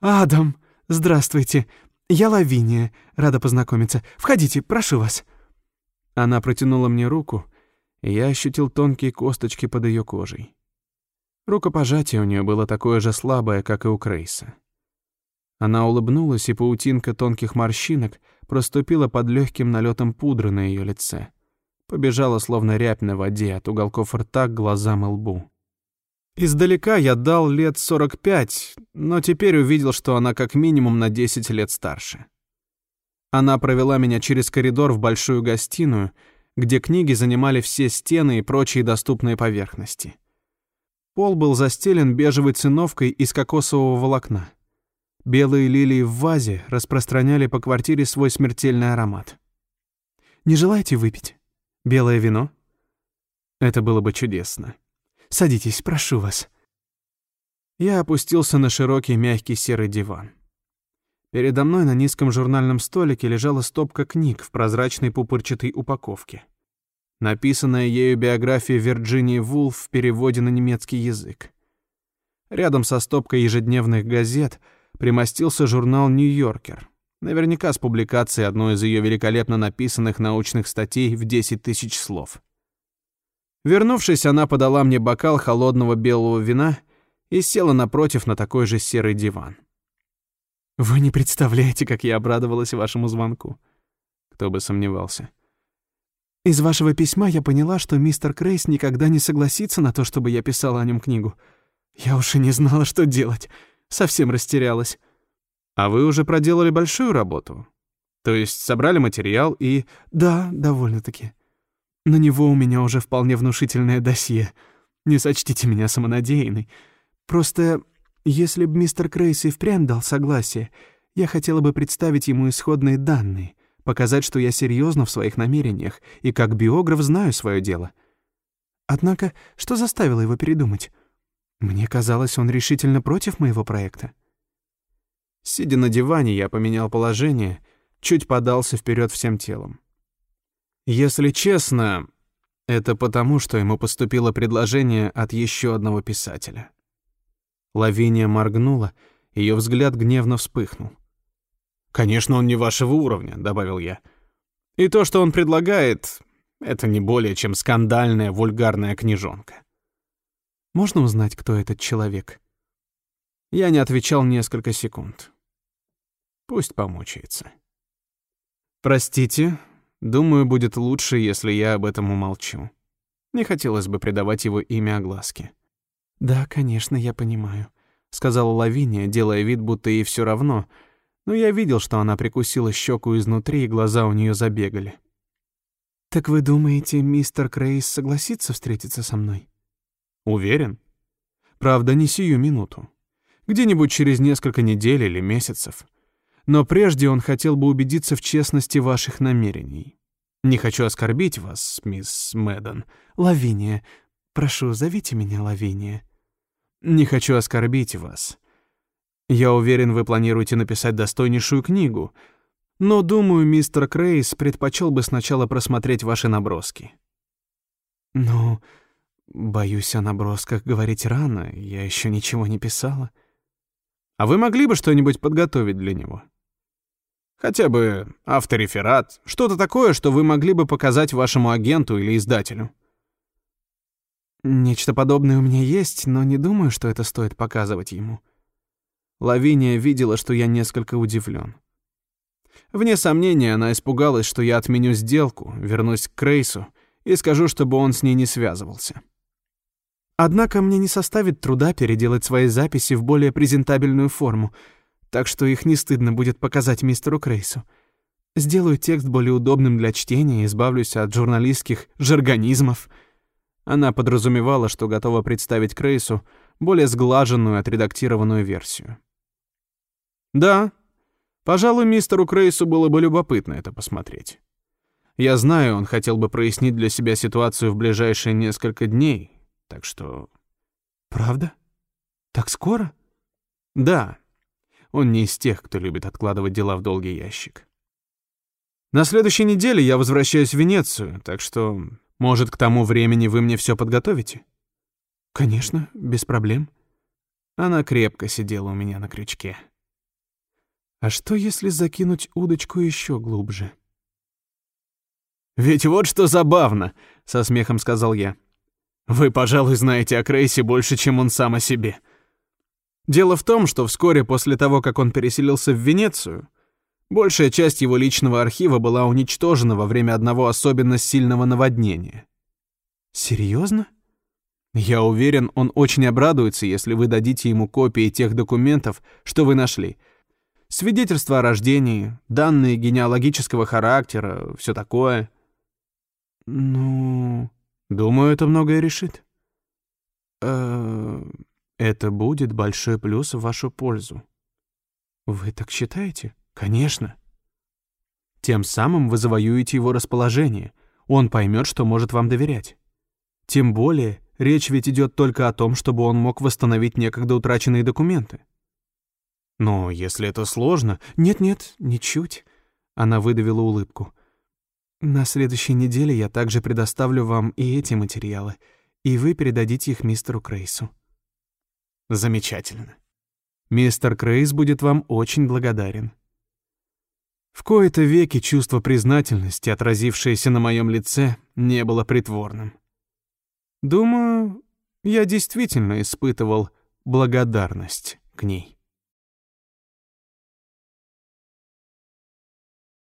«Адам, здравствуйте. Я Лавиния. Рада познакомиться. Входите, прошу вас». Она протянула мне руку, и я ощутил тонкие косточки под ее кожей. Рукопожатие у нее было такое же слабое, как и у Крейса. Она улыбнулась, и паутинка тонких морщинок проступила под легким налетом пудры на ее лице. Побежала, словно рябь на воде, от уголков рта к глазам и лбу. Издалека я дал лет 45, но теперь увидел, что она как минимум на 10 лет старше. Она провела меня через коридор в большую гостиную, где книги занимали все стены и прочие доступные поверхности. Пол был застелен бежевой циновкой из кокосового волокна. Белые лилии в вазе распространяли по квартире свой смертельный аромат. «Не желаете выпить? Белое вино?» Это было бы чудесно. «Садитесь, прошу вас». Я опустился на широкий мягкий серый диван. Передо мной на низком журнальном столике лежала стопка книг в прозрачной пупырчатой упаковке написанная ею биография Вирджинии Вулф в переводе на немецкий язык. Рядом со стопкой ежедневных газет примостился журнал «Нью-Йоркер», наверняка с публикацией одной из ее великолепно написанных научных статей в 10 тысяч слов. Вернувшись, она подала мне бокал холодного белого вина и села напротив на такой же серый диван. «Вы не представляете, как я обрадовалась вашему звонку». Кто бы сомневался. Из вашего письма я поняла, что мистер Крейс никогда не согласится на то, чтобы я писала о нем книгу. Я уж и не знала, что делать. Совсем растерялась. А вы уже проделали большую работу? То есть собрали материал и... Да, довольно-таки. На него у меня уже вполне внушительное досье. Не сочтите меня самонадеянной. Просто, если бы мистер Крейс и впрямь дал согласие, я хотела бы представить ему исходные данные — показать, что я серьезно в своих намерениях и как биограф знаю свое дело. Однако, что заставило его передумать? Мне казалось, он решительно против моего проекта. Сидя на диване, я поменял положение, чуть подался вперед всем телом. Если честно, это потому, что ему поступило предложение от еще одного писателя. Лавиния моргнула, ее взгляд гневно вспыхнул. «Конечно, он не вашего уровня», — добавил я. «И то, что он предлагает, это не более чем скандальная вульгарная книжонка». «Можно узнать, кто этот человек?» Я не отвечал несколько секунд. Пусть помучается. «Простите, думаю, будет лучше, если я об этом умолчу. Не хотелось бы придавать его имя огласке». «Да, конечно, я понимаю», — сказала Лавиния, делая вид, будто ей все равно, но я видел, что она прикусила щеку изнутри, и глаза у нее забегали. «Так вы думаете, мистер Крейс согласится встретиться со мной?» «Уверен. Правда, не сию минуту. Где-нибудь через несколько недель или месяцев. Но прежде он хотел бы убедиться в честности ваших намерений. Не хочу оскорбить вас, мисс Мэддон. Лавиния. Прошу, зовите меня Лавиния. Не хочу оскорбить вас. Я уверен, вы планируете написать достойнейшую книгу, но, думаю, мистер Крейс предпочел бы сначала просмотреть ваши наброски. Ну, боюсь, о набросках говорить рано, я еще ничего не писала. А вы могли бы что-нибудь подготовить для него? Хотя бы автореферат, что-то такое, что вы могли бы показать вашему агенту или издателю. Нечто подобное у меня есть, но не думаю, что это стоит показывать ему. Лавиния видела, что я несколько удивлен. Вне сомнения, она испугалась, что я отменю сделку, вернусь к Крейсу и скажу, чтобы он с ней не связывался. Однако мне не составит труда переделать свои записи в более презентабельную форму, так что их не стыдно будет показать мистеру Крейсу. Сделаю текст более удобным для чтения и избавлюсь от журналистских жаргонизмов — она подразумевала, что готова представить Крейсу более сглаженную, отредактированную версию. Да, пожалуй, мистеру Крейсу было бы любопытно это посмотреть. Я знаю, он хотел бы прояснить для себя ситуацию в ближайшие несколько дней, так что... Правда? Так скоро? Да. Он не из тех, кто любит откладывать дела в долгий ящик. На следующей неделе я возвращаюсь в Венецию, так что может, к тому времени вы мне все подготовите? Конечно, без проблем. Она крепко сидела у меня на крючке. А что, если закинуть удочку еще глубже? «Ведь вот что забавно», — со смехом сказал я. «Вы, пожалуй, знаете о Крейсе больше, чем он сам о себе». Дело в том, что вскоре после того, как он переселился в Венецию, Большая часть его личного архива была уничтожена во время одного особенно сильного наводнения. Серьезно? Я уверен, он очень обрадуется, если вы дадите ему копии тех документов, что вы нашли. Свидетельства о рождении, данные генеалогического характера, все такое. Ну, думаю, это многое решит. Э это будет большой плюс в вашу пользу. Вы так считаете? Конечно. Тем самым вы завоюете его расположение. Он поймет, что может вам доверять. Тем более, речь ведь идет только о том, чтобы он мог восстановить некогда утраченные документы. Но если это сложно... Нет-нет, ничуть. Она выдавила улыбку. На следующей неделе я также предоставлю вам и эти материалы, и вы передадите их мистеру Крейсу. Замечательно. Мистер Крейс будет вам очень благодарен. В кои-то веки чувство признательности, отразившееся на моем лице, не было притворным. Думаю, я действительно испытывал благодарность к ней.